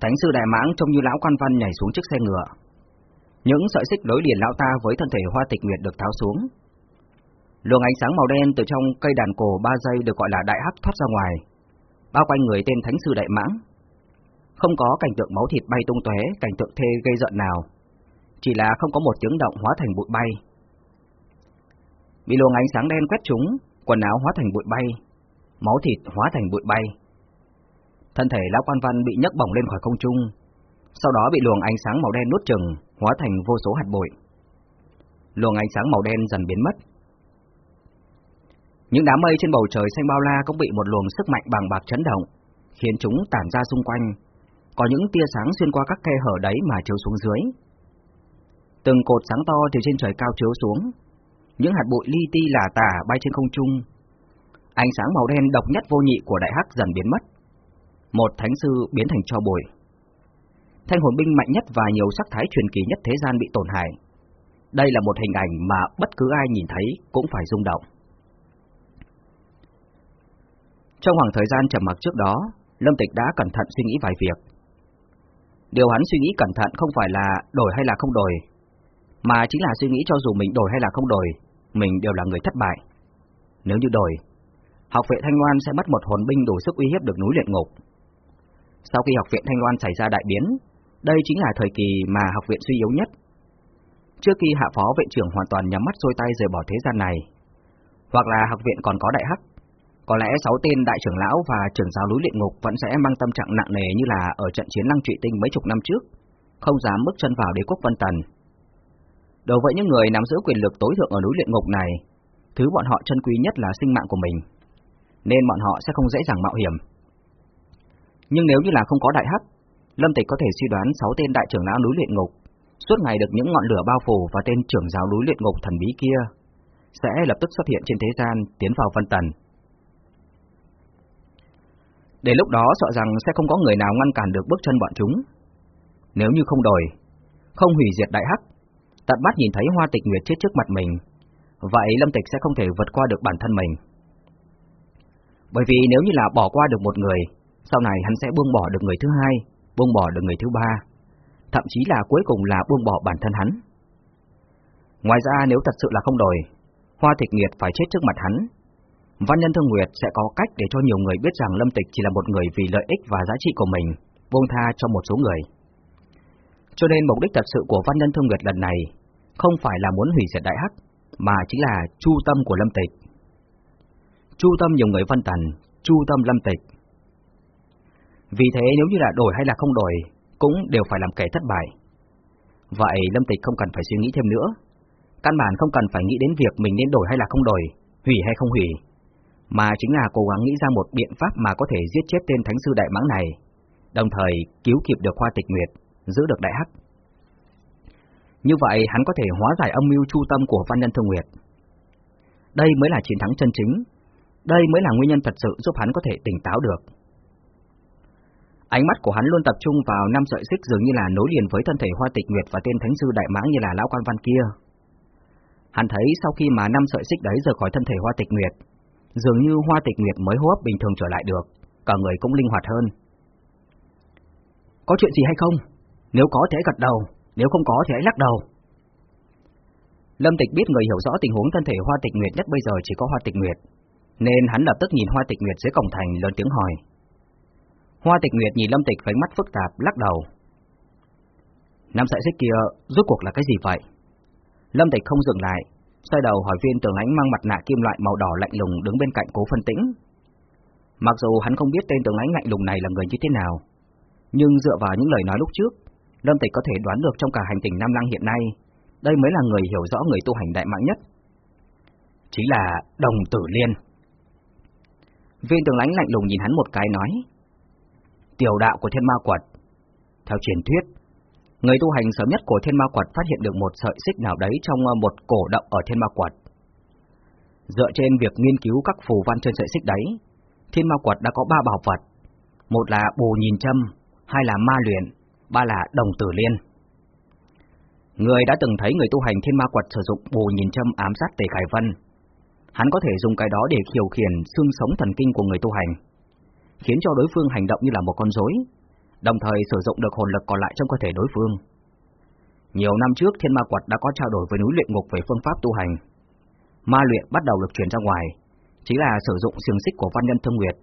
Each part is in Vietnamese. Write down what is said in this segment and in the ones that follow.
Thánh sư Đại Mãng trông như lão quan văn nhảy xuống chiếc xe ngựa. Những sợi xích nối liền lão ta với thân thể Hoa Tịch Nguyệt được tháo xuống. Luồng ánh sáng màu đen từ trong cây đàn cổ ba giây được gọi là đại hắc thoát ra ngoài, bao quanh người tên Thánh sư Đại Mãng. Không có cảnh tượng máu thịt bay tung tóe, cảnh tượng thê gây giận nào, chỉ là không có một tiếng động hóa thành bụi bay. Bị luồng ánh sáng đen quét trúng, quần áo hóa thành bụi bay, máu thịt hóa thành bụi bay. Thân thể lão quan văn bị nhấc bổng lên khỏi không trung, sau đó bị luồng ánh sáng màu đen nuốt chừng, hóa thành vô số hạt bụi. Luồng ánh sáng màu đen dần biến mất. Những đám mây trên bầu trời xanh bao la cũng bị một luồng sức mạnh bằng bạc chấn động, khiến chúng tản ra xung quanh, có những tia sáng xuyên qua các khe hở đấy mà chiếu xuống dưới. Từng cột sáng to từ trên trời cao chiếu xuống, những hạt bụi li ti lả tả bay trên không trung. Ánh sáng màu đen độc nhất vô nhị của đại hắc dần biến mất. Một thánh sư biến thành cho bụi. Thanh hồn binh mạnh nhất và nhiều sắc thái truyền kỳ nhất thế gian bị tổn hại. Đây là một hình ảnh mà bất cứ ai nhìn thấy cũng phải rung động. Trong khoảng thời gian trầm mặc trước đó, Lâm Tịch đã cẩn thận suy nghĩ vài việc. Điều hắn suy nghĩ cẩn thận không phải là đổi hay là không đổi, mà chính là suy nghĩ cho dù mình đổi hay là không đổi, mình đều là người thất bại. Nếu như đổi, học viện Thanh ngoan sẽ mất một hồn binh đủ sức uy hiếp được núi luyện ngục. Sau khi học viện Thanh Loan xảy ra đại biến, đây chính là thời kỳ mà học viện suy yếu nhất. Trước khi hạ phó viện trưởng hoàn toàn nhắm mắt xôi tay rời bỏ thế gian này, hoặc là học viện còn có đại hắc, có lẽ sáu tên đại trưởng lão và trưởng giáo núi luyện ngục vẫn sẽ mang tâm trạng nặng nề như là ở trận chiến lăng trụy tinh mấy chục năm trước, không dám bước chân vào đế quốc Vân Tần. Đối với những người nắm giữ quyền lực tối thượng ở núi luyện ngục này, thứ bọn họ chân quý nhất là sinh mạng của mình, nên bọn họ sẽ không dễ dàng mạo hiểm. Nhưng nếu như là không có đại hắc, Lâm Tịch có thể suy đoán sáu tên đại trưởng lão núi luyện ngục suốt ngày được những ngọn lửa bao phủ và tên trưởng giáo núi luyện ngục thần bí kia sẽ lập tức xuất hiện trên thế gian tiến vào phân Tần. Để lúc đó sợ rằng sẽ không có người nào ngăn cản được bước chân bọn chúng. Nếu như không đổi, không hủy diệt đại hắc, tận mắt nhìn thấy hoa tịch nguyệt chết trước mặt mình, vậy Lâm Tịch sẽ không thể vượt qua được bản thân mình. Bởi vì nếu như là bỏ qua được một người, sau này hắn sẽ buông bỏ được người thứ hai, buông bỏ được người thứ ba, thậm chí là cuối cùng là buông bỏ bản thân hắn. Ngoài ra nếu thật sự là không đổi, Hoa Tịch Nguyệt phải chết trước mặt hắn, Văn Nhân Thương Nguyệt sẽ có cách để cho nhiều người biết rằng Lâm Tịch chỉ là một người vì lợi ích và giá trị của mình, buông tha cho một số người. Cho nên mục đích thật sự của Văn Nhân Thương Nguyệt lần này không phải là muốn hủy diệt Đại Hắc, mà chính là chu tâm của Lâm Tịch. Chu tâm nhiều người phân Tần, chu tâm Lâm Tịch. Vì thế nếu như là đổi hay là không đổi, cũng đều phải làm kẻ thất bại. Vậy Lâm Tịch không cần phải suy nghĩ thêm nữa. Căn bản không cần phải nghĩ đến việc mình nên đổi hay là không đổi, hủy hay không hủy, mà chính là cố gắng nghĩ ra một biện pháp mà có thể giết chết tên Thánh sư Đại Mãng này, đồng thời cứu kịp được Hoa Tịch Nguyệt, giữ được Đại Hắc. Như vậy hắn có thể hóa giải âm mưu chu tâm của Văn Nhân Thương Nguyệt. Đây mới là chiến thắng chân chính, đây mới là nguyên nhân thật sự giúp hắn có thể tỉnh táo được. Ánh mắt của hắn luôn tập trung vào năm sợi xích dường như là nối liền với thân thể Hoa Tịch Nguyệt và tên Thánh sư Đại Mãng như là lão quan văn kia. Hắn thấy sau khi mà năm sợi xích đấy rời khỏi thân thể Hoa Tịch Nguyệt, dường như Hoa Tịch Nguyệt mới hô hấp bình thường trở lại được, cả người cũng linh hoạt hơn. Có chuyện gì hay không? Nếu có thì hãy gật đầu, nếu không có thì hãy lắc đầu. Lâm Tịch biết người hiểu rõ tình huống thân thể Hoa Tịch Nguyệt nhất bây giờ chỉ có Hoa Tịch Nguyệt, nên hắn lập tức nhìn Hoa Tịch Nguyệt dưới cổng thành lớn tiếng hỏi. Hoa Tịch Nguyệt nhìn Lâm Tịch với mắt phức tạp lắc đầu. Năm sợi xích kia rốt cuộc là cái gì vậy? Lâm Tịch không dừng lại, xoay đầu hỏi viên tường ánh mang mặt nạ kim loại màu đỏ lạnh lùng đứng bên cạnh cố phân tĩnh. Mặc dù hắn không biết tên tường ánh lạnh lùng này là người như thế nào, nhưng dựa vào những lời nói lúc trước, Lâm Tịch có thể đoán được trong cả hành tinh Nam Lăng hiện nay, đây mới là người hiểu rõ người tu hành đại mạng nhất. Chính là Đồng Tử Liên. Viên tường lãnh lạnh lùng nhìn hắn một cái nói, tiểu đạo của thiên ma quật. Theo truyền thuyết, người tu hành sớm nhất của thiên ma quật phát hiện được một sợi xích nào đấy trong ờ, một cổ động ở thiên ma quật. Dựa trên việc nghiên cứu các phù văn trên sợi xích đấy, thiên ma quật đã có ba bảo vật. Một là bù nhìn châm, hai là ma luyện, ba là đồng tử liên. Người đã từng thấy người tu hành thiên ma quật sử dụng bù nhìn châm ám sát Tề Khải Vân. Hắn có thể dùng cái đó để khiêu khiển xương sống thần kinh của người tu hành khiến cho đối phương hành động như là một con rối, đồng thời sử dụng được hồn lực còn lại trong cơ thể đối phương. Nhiều năm trước Thiên Ma Quật đã có trao đổi với núi luyện ngục về phương pháp tu hành. Ma luyện bắt đầu được truyền ra ngoài, chính là sử dụng xiềng xích của văn nhân thương nguyệt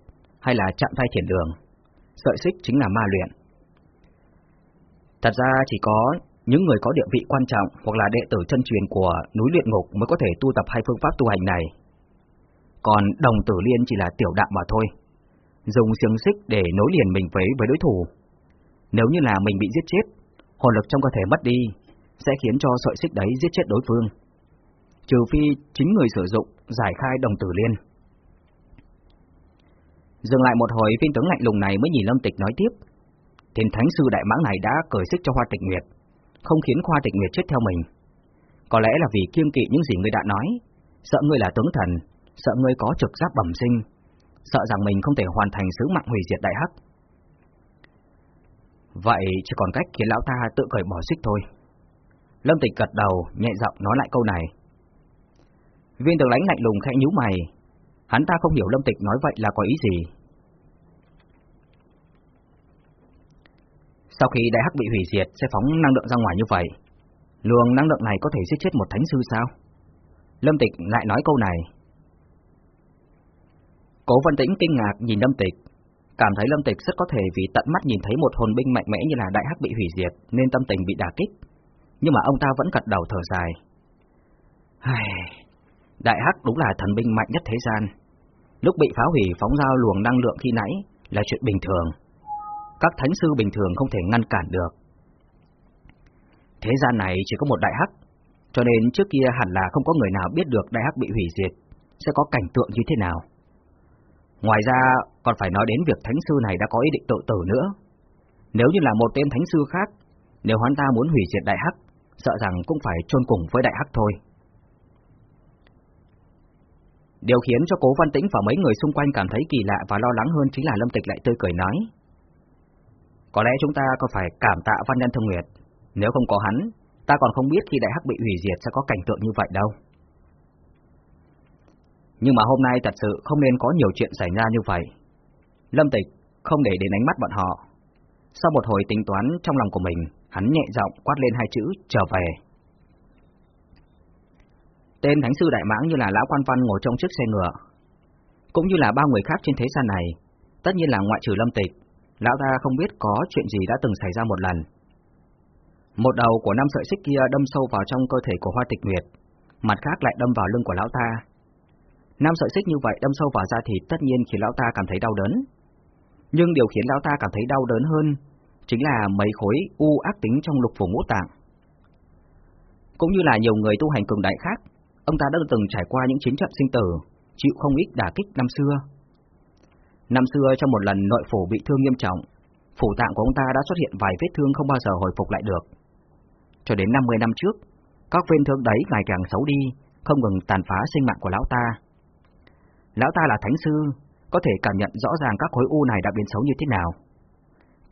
hay là chạm thay thiền đường. Sợi xích chính là ma luyện. Thật ra chỉ có những người có địa vị quan trọng hoặc là đệ tử chân truyền của núi luyện ngục mới có thể tu tập hai phương pháp tu hành này. Còn đồng tử liên chỉ là tiểu đạo mà thôi. Dùng xiềng xích để nối liền mình với với đối thủ. Nếu như là mình bị giết chết, hồn lực trong cơ thể mất đi, sẽ khiến cho sợi xích đấy giết chết đối phương. Trừ phi chính người sử dụng giải khai đồng tử liên. Dừng lại một hồi, viên tướng lạnh lùng này mới nhìn Lâm Tịch nói tiếp. Thiên Thánh Sư Đại Mãng này đã cởi xích cho Hoa Tịch Nguyệt, không khiến Hoa Tịch Nguyệt chết theo mình. Có lẽ là vì kiêng kỵ những gì ngươi đã nói, sợ ngươi là tướng thần, sợ ngươi có trực giác bẩm sinh, sợ rằng mình không thể hoàn thành sứ mạng hủy diệt đại hắc. Vậy chỉ còn cách khiến lão ta tự cởi bỏ xích thôi. Lâm Tịch gật đầu, nhẹ giọng nói lại câu này. Viên tướng lãnh lạnh lùng khẽ nhíu mày, hắn ta không hiểu Lâm Tịch nói vậy là có ý gì. Sau khi đại hắc bị hủy diệt sẽ phóng năng lượng ra ngoài như vậy, luồng năng lượng này có thể giết chết một thánh sư sao? Lâm Tịch lại nói câu này, Cố Văn Tĩnh kinh ngạc nhìn Lâm Tịch, cảm thấy Lâm Tịch rất có thể vì tận mắt nhìn thấy một hồn binh mạnh mẽ như là Đại Hắc bị hủy diệt nên tâm tình bị đả kích, nhưng mà ông ta vẫn gật đầu thở dài. Ai... Đại Hắc đúng là thần binh mạnh nhất thế gian. Lúc bị phá hủy phóng ra luồng năng lượng khi nãy là chuyện bình thường. Các thánh sư bình thường không thể ngăn cản được. Thế gian này chỉ có một Đại Hắc, cho nên trước kia hẳn là không có người nào biết được Đại Hắc bị hủy diệt sẽ có cảnh tượng như thế nào. Ngoài ra, còn phải nói đến việc thánh sư này đã có ý định tự tử nữa. Nếu như là một tên thánh sư khác, nếu hắn ta muốn hủy diệt đại hắc, sợ rằng cũng phải chôn cùng với đại hắc thôi. Điều khiến cho cố văn tĩnh và mấy người xung quanh cảm thấy kỳ lạ và lo lắng hơn chính là Lâm Tịch lại tươi cười nói. Có lẽ chúng ta có phải cảm tạ văn nhân thông nguyệt, nếu không có hắn, ta còn không biết khi đại hắc bị hủy diệt sẽ có cảnh tượng như vậy đâu. Nhưng mà hôm nay thật sự không nên có nhiều chuyện xảy ra như vậy. Lâm Tịch không để đến ánh mắt bọn họ. Sau một hồi tính toán trong lòng của mình, hắn nhẹ giọng quát lên hai chữ trở về. Tên Thánh sư Đại Mãng như là Lão Quan Văn ngồi trong chiếc xe ngựa, cũng như là ba người khác trên thế gian này, tất nhiên là ngoại trừ Lâm Tịch, Lão ta không biết có chuyện gì đã từng xảy ra một lần. Một đầu của năm sợi xích kia đâm sâu vào trong cơ thể của Hoa Tịch Nguyệt, mặt khác lại đâm vào lưng của Lão ta, Năm sợi xích như vậy đâm sâu vào da thịt tất nhiên khiến lão ta cảm thấy đau đớn. Nhưng điều khiến lão ta cảm thấy đau đớn hơn chính là mấy khối u ác tính trong lục phủ ngũ tạng. Cũng như là nhiều người tu hành cường đại khác, ông ta đã từng trải qua những chiến trận sinh tử, chịu không ít đả kích năm xưa. Năm xưa trong một lần nội phủ bị thương nghiêm trọng, phủ tạng của ông ta đã xuất hiện vài vết thương không bao giờ hồi phục lại được. Cho đến 50 năm trước, các vết thương đấy ngày càng xấu đi, không ngừng tàn phá sinh mạng của lão ta. Lão ta là thánh sư, có thể cảm nhận rõ ràng các khối u này đã biến xấu như thế nào.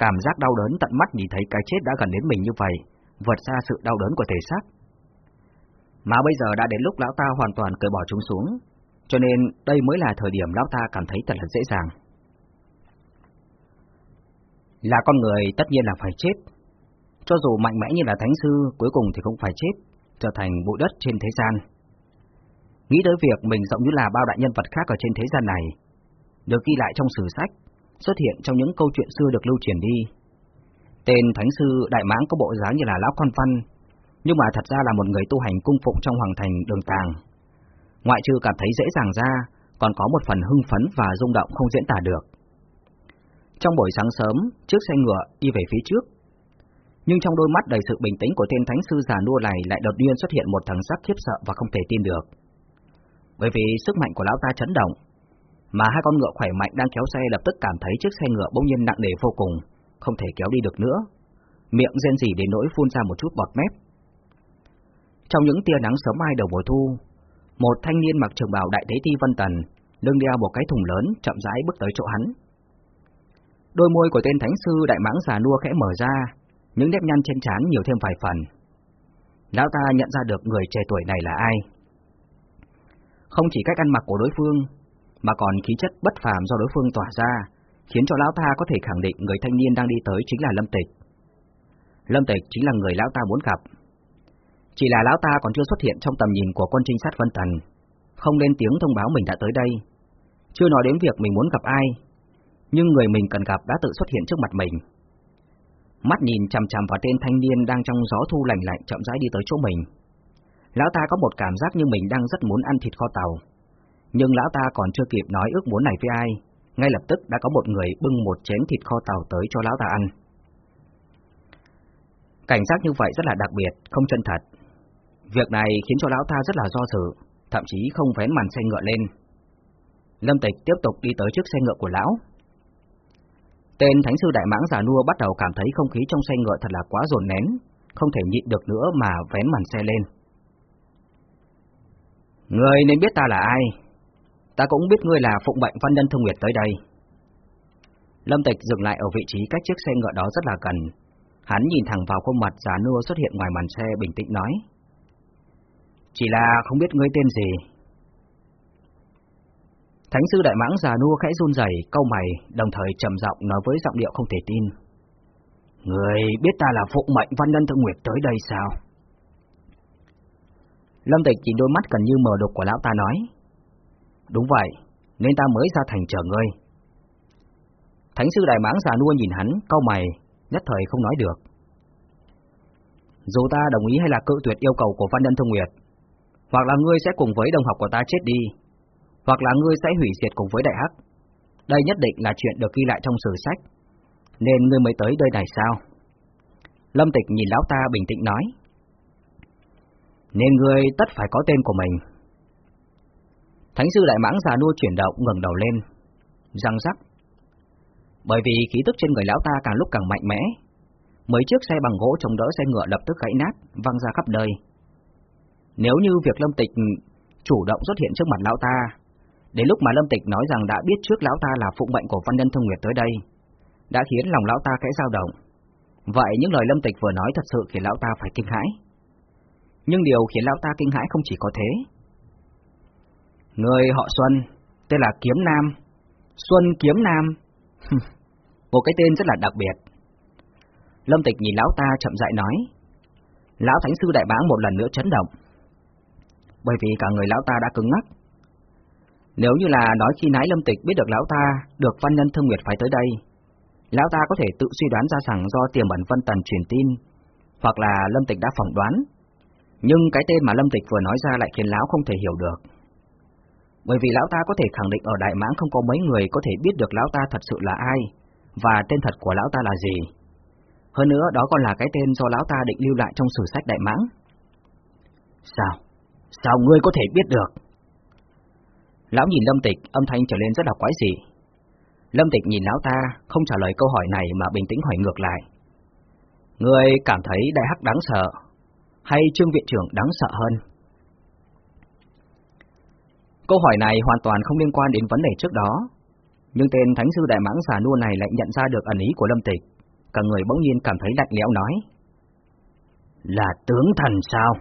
Cảm giác đau đớn tận mắt nhìn thấy cái chết đã gần đến mình như vậy, vượt xa sự đau đớn của thể xác. Mà bây giờ đã đến lúc lão ta hoàn toàn cởi bỏ chúng xuống, cho nên đây mới là thời điểm lão ta cảm thấy thật là dễ dàng. Là con người tất nhiên là phải chết. Cho dù mạnh mẽ như là thánh sư, cuối cùng thì cũng phải chết, trở thành bụi đất trên thế gian. Nghĩ tới việc mình giống như là bao đại nhân vật khác ở trên thế gian này, được ghi lại trong sử sách, xuất hiện trong những câu chuyện xưa được lưu truyền đi. Tên Thánh Sư Đại Mãng có bộ dáng như là Lão Con Văn, nhưng mà thật ra là một người tu hành cung phụng trong hoàng thành đường tàng. Ngoại trừ cảm thấy dễ dàng ra, còn có một phần hưng phấn và rung động không diễn tả được. Trong buổi sáng sớm, chiếc xe ngựa đi về phía trước. Nhưng trong đôi mắt đầy sự bình tĩnh của tên thánh sư già nua này lại đột nhiên xuất hiện một thằng sắc khiếp sợ và không thể tin được bởi vì sức mạnh của lão ta chấn động, mà hai con ngựa khỏe mạnh đang kéo xe lập tức cảm thấy chiếc xe ngựa bỗng nhiên nặng nề vô cùng, không thể kéo đi được nữa, miệng rên rỉ đến nỗi phun ra một chút bọt mép. Trong những tia nắng sớm mai đầu mùa thu, một thanh niên mặc trường bào đại thế ti vân tần, lưng đeo một cái thùng lớn, chậm rãi bước tới chỗ hắn. Đôi môi của tên thánh sư đại mãng già nua khẽ mở ra, những nếp nhăn trên trán nhiều thêm vài phần. Lão ta nhận ra được người trẻ tuổi này là ai. Không chỉ cách ăn mặc của đối phương, mà còn khí chất bất phàm do đối phương tỏa ra, khiến cho lão ta có thể khẳng định người thanh niên đang đi tới chính là Lâm Tịch. Lâm Tịch chính là người lão ta muốn gặp. Chỉ là lão ta còn chưa xuất hiện trong tầm nhìn của quân trinh sát Vân Tần, không lên tiếng thông báo mình đã tới đây. Chưa nói đến việc mình muốn gặp ai, nhưng người mình cần gặp đã tự xuất hiện trước mặt mình. Mắt nhìn chằm chằm vào tên thanh niên đang trong gió thu lạnh lạnh chậm rãi đi tới chỗ mình. Lão ta có một cảm giác như mình đang rất muốn ăn thịt kho tàu. Nhưng lão ta còn chưa kịp nói ước muốn này với ai, ngay lập tức đã có một người bưng một chén thịt kho tàu tới cho lão ta ăn. Cảnh giác như vậy rất là đặc biệt, không chân thật. Việc này khiến cho lão ta rất là do dự, thậm chí không vén màn xe ngựa lên. Lâm Tịch tiếp tục đi tới trước xe ngựa của lão. Tên Thánh sư Đại Mãng già nua bắt đầu cảm thấy không khí trong xe ngựa thật là quá dồn nén, không thể nhịn được nữa mà vén màn xe lên. Người nên biết ta là ai, ta cũng biết ngươi là phụng bệnh văn nhân thông nguyệt tới đây. Lâm Tịch dừng lại ở vị trí cách chiếc xe ngựa đó rất là gần. Hắn nhìn thẳng vào khuôn mặt già nua xuất hiện ngoài màn xe bình tĩnh nói. Chỉ là không biết ngươi tên gì. Thánh sư đại mãng già nua khẽ run rẩy, câu mày, đồng thời trầm giọng nói với giọng điệu không thể tin. Người biết ta là phụng mệnh văn nhân thượng nguyệt tới đây sao? Lâm Tịch chỉ đôi mắt gần như mờ đục của lão ta nói. Đúng vậy, nên ta mới ra thành chờ ngươi. Thánh sư đại mãng già nua nhìn hắn, cau mày, nhất thời không nói được. Dù ta đồng ý hay là cự tuyệt yêu cầu của Văn Nhân Thông Nguyệt, hoặc là ngươi sẽ cùng với đồng học của ta chết đi, hoặc là ngươi sẽ hủy diệt cùng với Đại Hắc. Đây nhất định là chuyện được ghi lại trong sử sách, nên ngươi mới tới nơi này sao? Lâm Tịch nhìn lão ta bình tĩnh nói. Nên ngươi tất phải có tên của mình. Thánh sư đại mãng già nua chuyển động ngẩng đầu lên, răng rắc. Bởi vì khí tức trên người lão ta càng lúc càng mạnh mẽ, mấy chiếc xe bằng gỗ chống đỡ xe ngựa lập tức gãy nát, văng ra khắp nơi. Nếu như việc Lâm Tịch chủ động xuất hiện trước mặt lão ta, đến lúc mà Lâm Tịch nói rằng đã biết trước lão ta là phụng mệnh của Văn Nhân Thông Nguyệt tới đây, đã khiến lòng lão ta khẽ dao động. Vậy những lời Lâm Tịch vừa nói thật sự khiến lão ta phải kinh hãi. Nhưng điều khiến lão ta kinh hãi không chỉ có thế. Người họ Xuân, tên là Kiếm Nam. Xuân Kiếm Nam. Một cái tên rất là đặc biệt. Lâm Tịch nhìn lão ta chậm rãi nói. Lão Thánh Sư Đại Báng một lần nữa chấn động. Bởi vì cả người lão ta đã cứng ngắc. Nếu như là nói khi nãy Lâm Tịch biết được lão ta được Văn Nhân Thương Nguyệt phải tới đây, lão ta có thể tự suy đoán ra rằng do tiềm ẩn Vân Tần truyền tin, hoặc là Lâm Tịch đã phỏng đoán. Nhưng cái tên mà Lâm Tịch vừa nói ra lại khiến lão không thể hiểu được. Bởi vì lão ta có thể khẳng định ở Đại Mãng không có mấy người có thể biết được lão ta thật sự là ai, và tên thật của lão ta là gì. Hơn nữa đó còn là cái tên do lão ta định lưu lại trong sử sách Đại Mãng. Sao? Sao ngươi có thể biết được? Lão nhìn Lâm Tịch, âm thanh trở lên rất là quái dị. Lâm Tịch nhìn lão ta, không trả lời câu hỏi này mà bình tĩnh hỏi ngược lại. Ngươi cảm thấy Đại Hắc đáng sợ, hay Trương Viện trưởng đáng sợ hơn? Câu hỏi này hoàn toàn không liên quan đến vấn đề trước đó, nhưng tên Thánh sư Đại Mãng giả nua này lại nhận ra được ẩn ý của Lâm Tịch, cả người bỗng nhiên cảm thấy lạnh lẽo nói. Là tướng thần sao?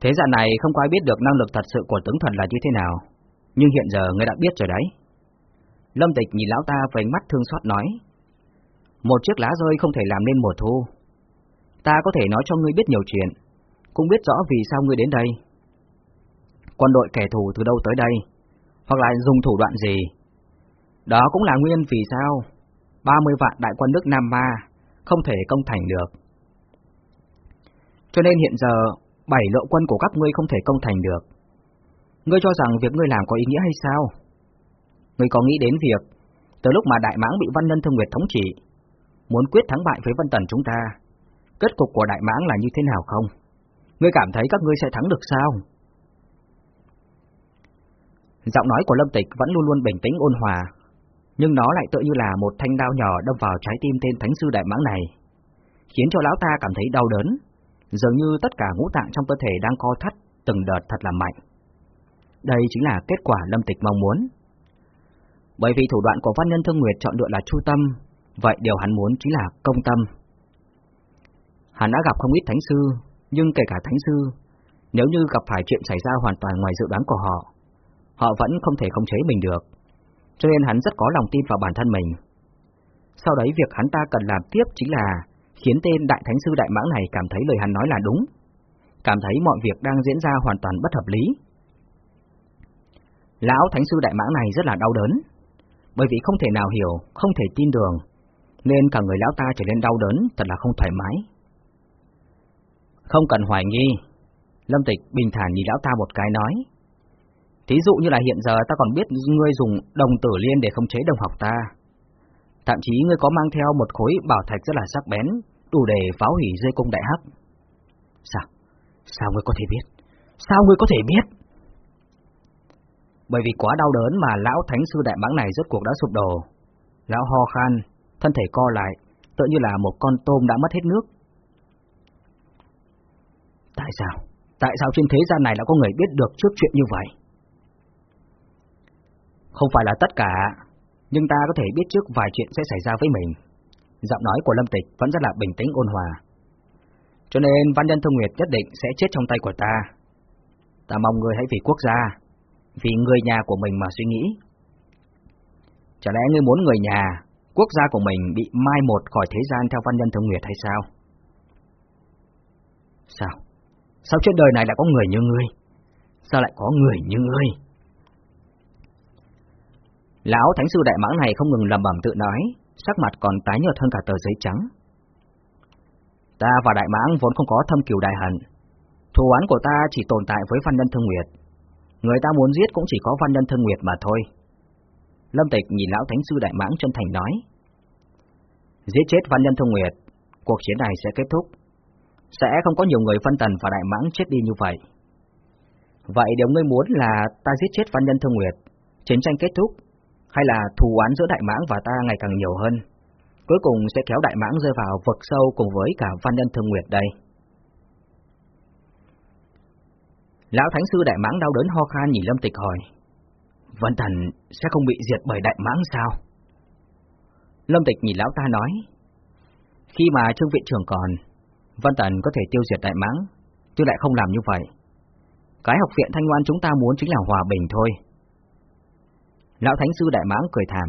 Thế gian này không có ai biết được năng lực thật sự của tướng thần là như thế nào, nhưng hiện giờ người đã biết rồi đấy. Lâm Tịch nhìn lão ta với ánh mắt thương xót nói. Một chiếc lá rơi không thể làm nên mùa thu. Ta có thể nói cho ngươi biết nhiều chuyện, cũng biết rõ vì sao ngươi đến đây. Quân đội kẻ thù từ đâu tới đây, hoặc là dùng thủ đoạn gì. Đó cũng là nguyên vì sao 30 vạn đại quân nước Nam Ma không thể công thành được. Cho nên hiện giờ bảy lộ quân của các ngươi không thể công thành được. Ngươi cho rằng việc ngươi làm có ý nghĩa hay sao? Ngươi có nghĩ đến việc, từ lúc mà Đại Mãng bị Văn Nhân Thương Nguyệt thống trị, muốn quyết thắng bại với Vân Tần chúng ta, kết cục của Đại Mãng là như thế nào không? Ngươi cảm thấy các ngươi sẽ thắng được sao? Giọng nói của Lâm Tịch vẫn luôn luôn bình tĩnh ôn hòa, nhưng nó lại tựa như là một thanh đao nhỏ đâm vào trái tim tên Thánh sư Đại Mãng này, khiến cho lão ta cảm thấy đau đớn, dường như tất cả ngũ tạng trong cơ thể đang co thắt từng đợt thật là mạnh. Đây chính là kết quả Lâm Tịch mong muốn. Bởi vì thủ đoạn của Văn Nhân Thương Nguyệt chọn lựa là chu tâm, vậy điều hắn muốn chính là công tâm. Hắn đã gặp không ít thánh sư, nhưng kể cả thánh sư, nếu như gặp phải chuyện xảy ra hoàn toàn ngoài dự đoán của họ, họ vẫn không thể khống chế mình được. cho nên hắn rất có lòng tin vào bản thân mình. Sau đấy việc hắn ta cần làm tiếp chính là khiến tên Đại Thánh Sư Đại Mãng này cảm thấy lời hắn nói là đúng, cảm thấy mọi việc đang diễn ra hoàn toàn bất hợp lý. Lão Thánh Sư Đại Mãng này rất là đau đớn, bởi vì không thể nào hiểu, không thể tin đường, nên cả người lão ta trở nên đau đớn, thật là không thoải mái. Không cần hoài nghi, Lâm Tịch bình thản nhìn lão ta một cái nói. Thí dụ như là hiện giờ ta còn biết ngươi dùng đồng tử liên để khống chế đồng học ta. Thậm chí ngươi có mang theo một khối bảo thạch rất là sắc bén, đủ để phá hủy dây cung đại hắc. Sao? Sao ngươi có thể biết? Sao ngươi có thể biết? Bởi vì quá đau đớn mà lão thánh sư đại mãng này rốt cuộc đã sụp đổ. Lão ho khan, thân thể co lại, tựa như là một con tôm đã mất hết nước. Tại sao? Tại sao trên thế gian này lại có người biết được trước chuyện như vậy? Không phải là tất cả, nhưng ta có thể biết trước vài chuyện sẽ xảy ra với mình. Giọng nói của Lâm Tịch vẫn rất là bình tĩnh ôn hòa. Cho nên Văn Nhân Thông Nguyệt nhất định sẽ chết trong tay của ta. Ta mong ngươi hãy vì quốc gia, vì người nhà của mình mà suy nghĩ. Chả lẽ ngươi muốn người nhà, quốc gia của mình bị mai một khỏi thế gian theo Văn Nhân Thông Nguyệt hay sao? Sao? Sao trên đời này lại có người như ngươi? Sao lại có người như ngươi? Lão Thánh Sư Đại Mãng này không ngừng lầm bẩm tự nói, sắc mặt còn tái nhợt hơn cả tờ giấy trắng. Ta và Đại Mãng vốn không có thâm kiều đại hận. Thù oán của ta chỉ tồn tại với Văn Nhân Thương Nguyệt. Người ta muốn giết cũng chỉ có Văn Nhân Thương Nguyệt mà thôi. Lâm Tịch nhìn Lão Thánh Sư Đại Mãng chân thành nói. Giết chết Văn Nhân Thương Nguyệt, cuộc chiến này sẽ kết thúc. Sẽ không có nhiều người Văn Tần và Đại Mãng chết đi như vậy. Vậy điều ngươi muốn là ta giết chết Văn Nhân Thương Nguyệt, chiến tranh kết thúc, hay là thù oán giữa Đại Mãng và ta ngày càng nhiều hơn, cuối cùng sẽ kéo Đại Mãng rơi vào vực sâu cùng với cả Văn Nhân Thương Nguyệt đây. Lão Thánh Sư Đại Mãng đau đớn ho khan nhìn Lâm Tịch hỏi, Vân Thần sẽ không bị diệt bởi Đại Mãng sao? Lâm Tịch nhìn Lão ta nói, khi mà Trương Viện Trưởng còn, Vân Tần có thể tiêu diệt Đại Mãng, chứ lại không làm như vậy. Cái học viện Thanh Loan chúng ta muốn chính là hòa bình thôi. Lão Thánh Sư Đại Mãng cười thàm.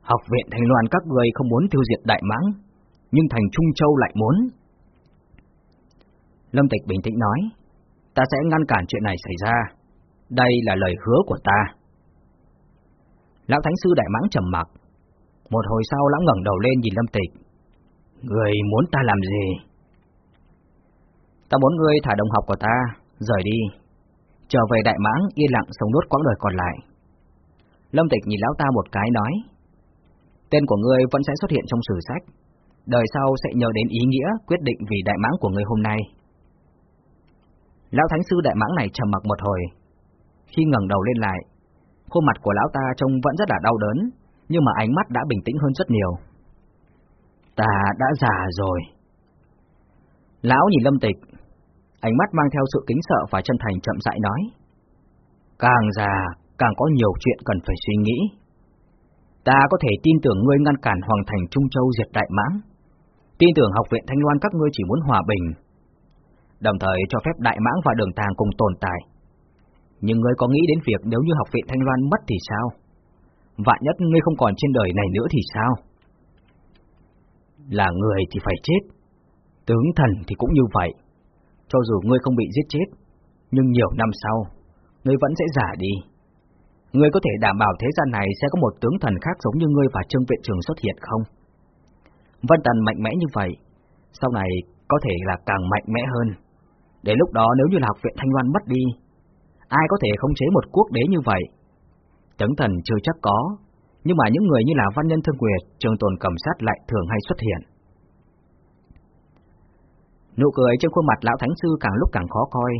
Học viện Thanh Loan các người không muốn tiêu diệt Đại Mãng, nhưng thành Trung Châu lại muốn. Lâm Tịch bình tĩnh nói, ta sẽ ngăn cản chuyện này xảy ra. Đây là lời hứa của ta. Lão Thánh Sư Đại Mãng trầm mặc. Một hồi sau lão ngẩng đầu lên nhìn Lâm Tịch. Người muốn ta làm gì? Ta muốn ngươi thả đồng học của ta, rời đi. Trở về Đại Mãng yên lặng sống nốt quãng đời còn lại. Lâm Tịch nhìn lão ta một cái nói, tên của ngươi vẫn sẽ xuất hiện trong sử sách, đời sau sẽ nhờ đến ý nghĩa quyết định vì đại mãng của ngươi hôm nay. Lão Thánh Sư đại mãng này trầm mặc một hồi, khi ngẩng đầu lên lại, khuôn mặt của lão ta trông vẫn rất là đau đớn, nhưng mà ánh mắt đã bình tĩnh hơn rất nhiều. Ta đã già rồi. Lão nhìn Lâm Tịch, ánh mắt mang theo sự kính sợ và chân thành chậm rãi nói. Càng già, càng có nhiều chuyện cần phải suy nghĩ. Ta có thể tin tưởng ngươi ngăn cản Hoàng Thành Trung Châu diệt Đại Mãng, tin tưởng học viện Thanh Loan các ngươi chỉ muốn hòa bình, đồng thời cho phép Đại Mãng và Đường Tàng cùng tồn tại. Nhưng ngươi có nghĩ đến việc nếu như học viện Thanh Loan mất thì sao? Vạn nhất ngươi không còn trên đời này nữa thì sao? Là người thì phải chết, tướng thần thì cũng như vậy. Cho dù ngươi không bị giết chết, nhưng nhiều năm sau, ngươi vẫn sẽ giả đi. Ngươi có thể đảm bảo thế gian này sẽ có một tướng thần khác giống như ngươi và Trương Viện Trường xuất hiện không? Vân Tần mạnh mẽ như vậy, sau này có thể là càng mạnh mẽ hơn. để lúc đó nếu như là học viện Thanh Loan mất đi, ai có thể khống chế một quốc đế như vậy? Tướng thần chưa chắc có, nhưng mà những người như là Văn Nhân Thương Nguyệt, Trường Tồn Cầm Sát lại thường hay xuất hiện. Nụ cười trên khuôn mặt Lão Thánh Sư càng lúc càng khó coi.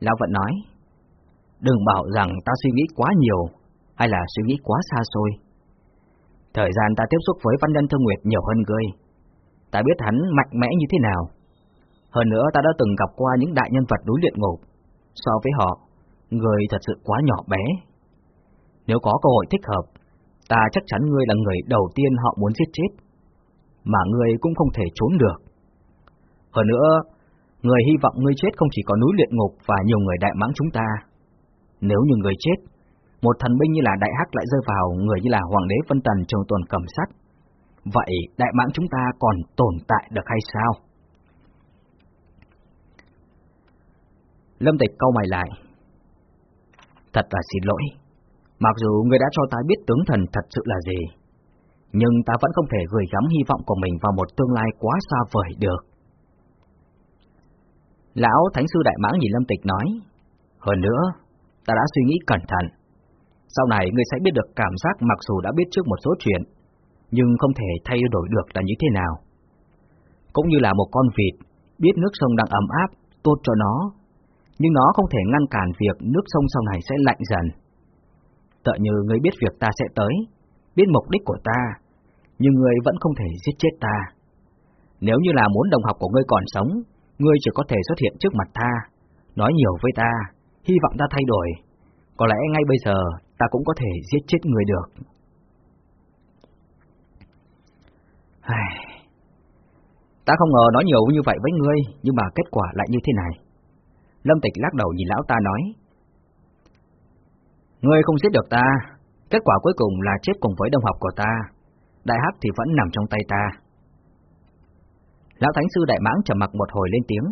Lão Vận nói, Đừng bảo rằng ta suy nghĩ quá nhiều, hay là suy nghĩ quá xa xôi. Thời gian ta tiếp xúc với Văn Nhân Thương Nguyệt nhiều hơn ngươi. Ta biết hắn mạnh mẽ như thế nào. Hơn nữa ta đã từng gặp qua những đại nhân vật đối luyện ngục. So với họ, người thật sự quá nhỏ bé. Nếu có cơ hội thích hợp, ta chắc chắn ngươi là người đầu tiên họ muốn giết chết. Mà ngươi cũng không thể trốn được. Hơn nữa, người hy vọng ngươi chết không chỉ có núi luyện ngục và nhiều người đại mãng chúng ta, nếu như người chết, một thần binh như là đại hắc lại rơi vào người như là hoàng đế Vân Tần trường tuần cầm sắt. Vậy đại mãng chúng ta còn tồn tại được hay sao? Lâm Tịch câu mày lại. Thật là xin lỗi. Mặc dù người đã cho ta biết tướng thần thật sự là gì, nhưng ta vẫn không thể gửi gắm hy vọng của mình vào một tương lai quá xa vời được. Lão Thánh Sư Đại Mãng nhìn Lâm Tịch nói, hơn nữa, ta đã suy nghĩ cẩn thận. Sau này ngươi sẽ biết được cảm giác mặc dù đã biết trước một số chuyện, nhưng không thể thay đổi được là như thế nào. Cũng như là một con vịt, biết nước sông đang ấm áp, tốt cho nó, nhưng nó không thể ngăn cản việc nước sông sau này sẽ lạnh dần. Tựa như ngươi biết việc ta sẽ tới, biết mục đích của ta, nhưng ngươi vẫn không thể giết chết ta. Nếu như là muốn đồng học của ngươi còn sống, ngươi chỉ có thể xuất hiện trước mặt ta, nói nhiều với ta, hy vọng ta thay đổi. Có lẽ ngay bây giờ ta cũng có thể giết chết người được. Ta không ngờ nói nhiều như vậy với ngươi, nhưng mà kết quả lại như thế này. Lâm Tịch lắc đầu nhìn lão ta nói. Ngươi không giết được ta, kết quả cuối cùng là chết cùng với đồng học của ta. Đại hắc thì vẫn nằm trong tay ta. Lão Thánh Sư Đại Mãng trầm mặc một hồi lên tiếng.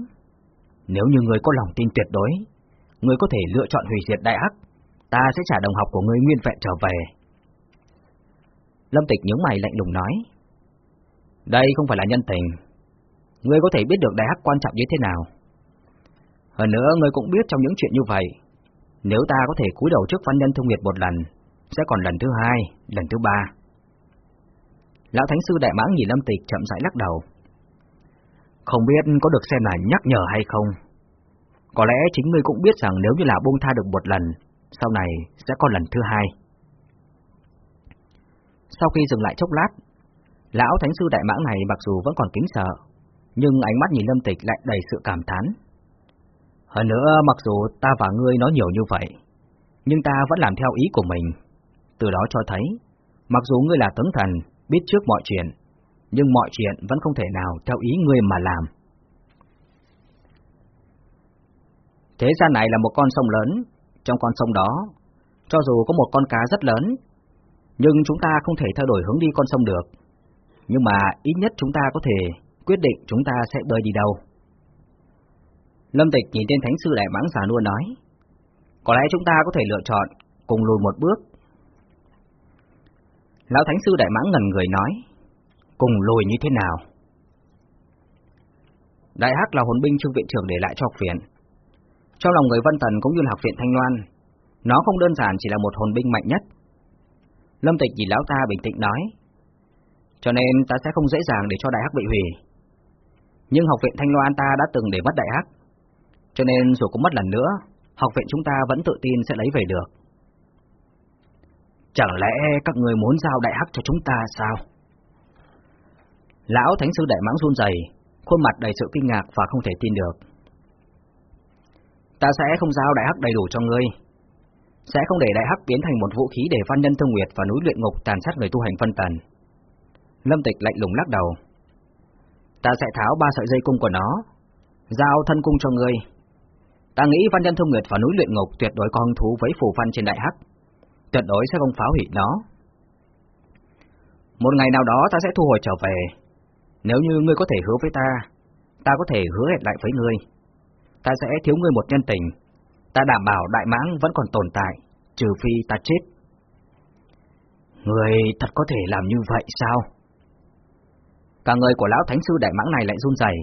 Nếu như ngươi có lòng tin tuyệt đối, ngươi có thể lựa chọn hủy diệt Đại Hắc, ta sẽ trả đồng học của ngươi nguyên vẹn trở về. Lâm Tịch nhướng mày lạnh lùng nói. Đây không phải là nhân tình. Ngươi có thể biết được Đại Hắc quan trọng như thế nào. Hơn nữa, ngươi cũng biết trong những chuyện như vậy, nếu ta có thể cúi đầu trước văn nhân thông nguyệt một lần, sẽ còn lần thứ hai, lần thứ ba. Lão Thánh Sư Đại Mãng nhìn Lâm Tịch chậm rãi lắc đầu. Không biết có được xem là nhắc nhở hay không? Có lẽ chính ngươi cũng biết rằng nếu như là buông tha được một lần, sau này sẽ có lần thứ hai. Sau khi dừng lại chốc lát, lão thánh sư đại mãng này mặc dù vẫn còn kính sợ, nhưng ánh mắt nhìn Lâm Tịch lại đầy sự cảm thán. Hơn nữa, mặc dù ta và ngươi nói nhiều như vậy, nhưng ta vẫn làm theo ý của mình. Từ đó cho thấy, mặc dù ngươi là tướng thần, biết trước mọi chuyện, nhưng mọi chuyện vẫn không thể nào theo ý ngươi mà làm. Thế gian này là một con sông lớn, trong con sông đó, cho dù có một con cá rất lớn, nhưng chúng ta không thể thay đổi hướng đi con sông được. Nhưng mà ít nhất chúng ta có thể quyết định chúng ta sẽ bơi đi đâu. Lâm Tịch nhìn tên Thánh Sư Đại Mãng giả nua nói, có lẽ chúng ta có thể lựa chọn cùng lùi một bước. Lão Thánh Sư Đại Mãng ngần người nói, cùng lùi như thế nào? Đại Hắc là hồn binh trương viện trưởng để lại cho học viện. Trong lòng người Vân Tần cũng như là học viện Thanh Loan, nó không đơn giản chỉ là một hồn binh mạnh nhất. Lâm Tịch nhìn lão ta bình tĩnh nói, cho nên ta sẽ không dễ dàng để cho Đại Hắc bị hủy. Nhưng học viện Thanh Loan ta đã từng để mất Đại Hắc, cho nên dù có mất lần nữa, học viện chúng ta vẫn tự tin sẽ lấy về được. Chẳng lẽ các người muốn giao Đại Hắc cho chúng ta sao? Lão Thánh Sư Đại Mãng run rẩy, khuôn mặt đầy sự kinh ngạc và không thể tin được. Ta sẽ không giao Đại Hắc đầy đủ cho ngươi. Sẽ không để Đại Hắc biến thành một vũ khí để văn nhân thương nguyệt và núi luyện ngục tàn sát người tu hành phân tần. Lâm Tịch lạnh lùng lắc đầu. Ta sẽ tháo ba sợi dây cung của nó, giao thân cung cho ngươi. Ta nghĩ văn nhân thông nguyệt và núi luyện ngục tuyệt đối có hứng thú với phù văn trên Đại Hắc. Tuyệt đối sẽ không phá hủy nó. Một ngày nào đó ta sẽ thu hồi trở về, nếu như ngươi có thể hứa với ta, ta có thể hứa hẹn lại với ngươi. Ta sẽ thiếu ngươi một nhân tình. Ta đảm bảo đại mãng vẫn còn tồn tại, trừ phi ta chết. Ngươi thật có thể làm như vậy sao? Cả người của lão thánh sư đại mãng này lại run rẩy.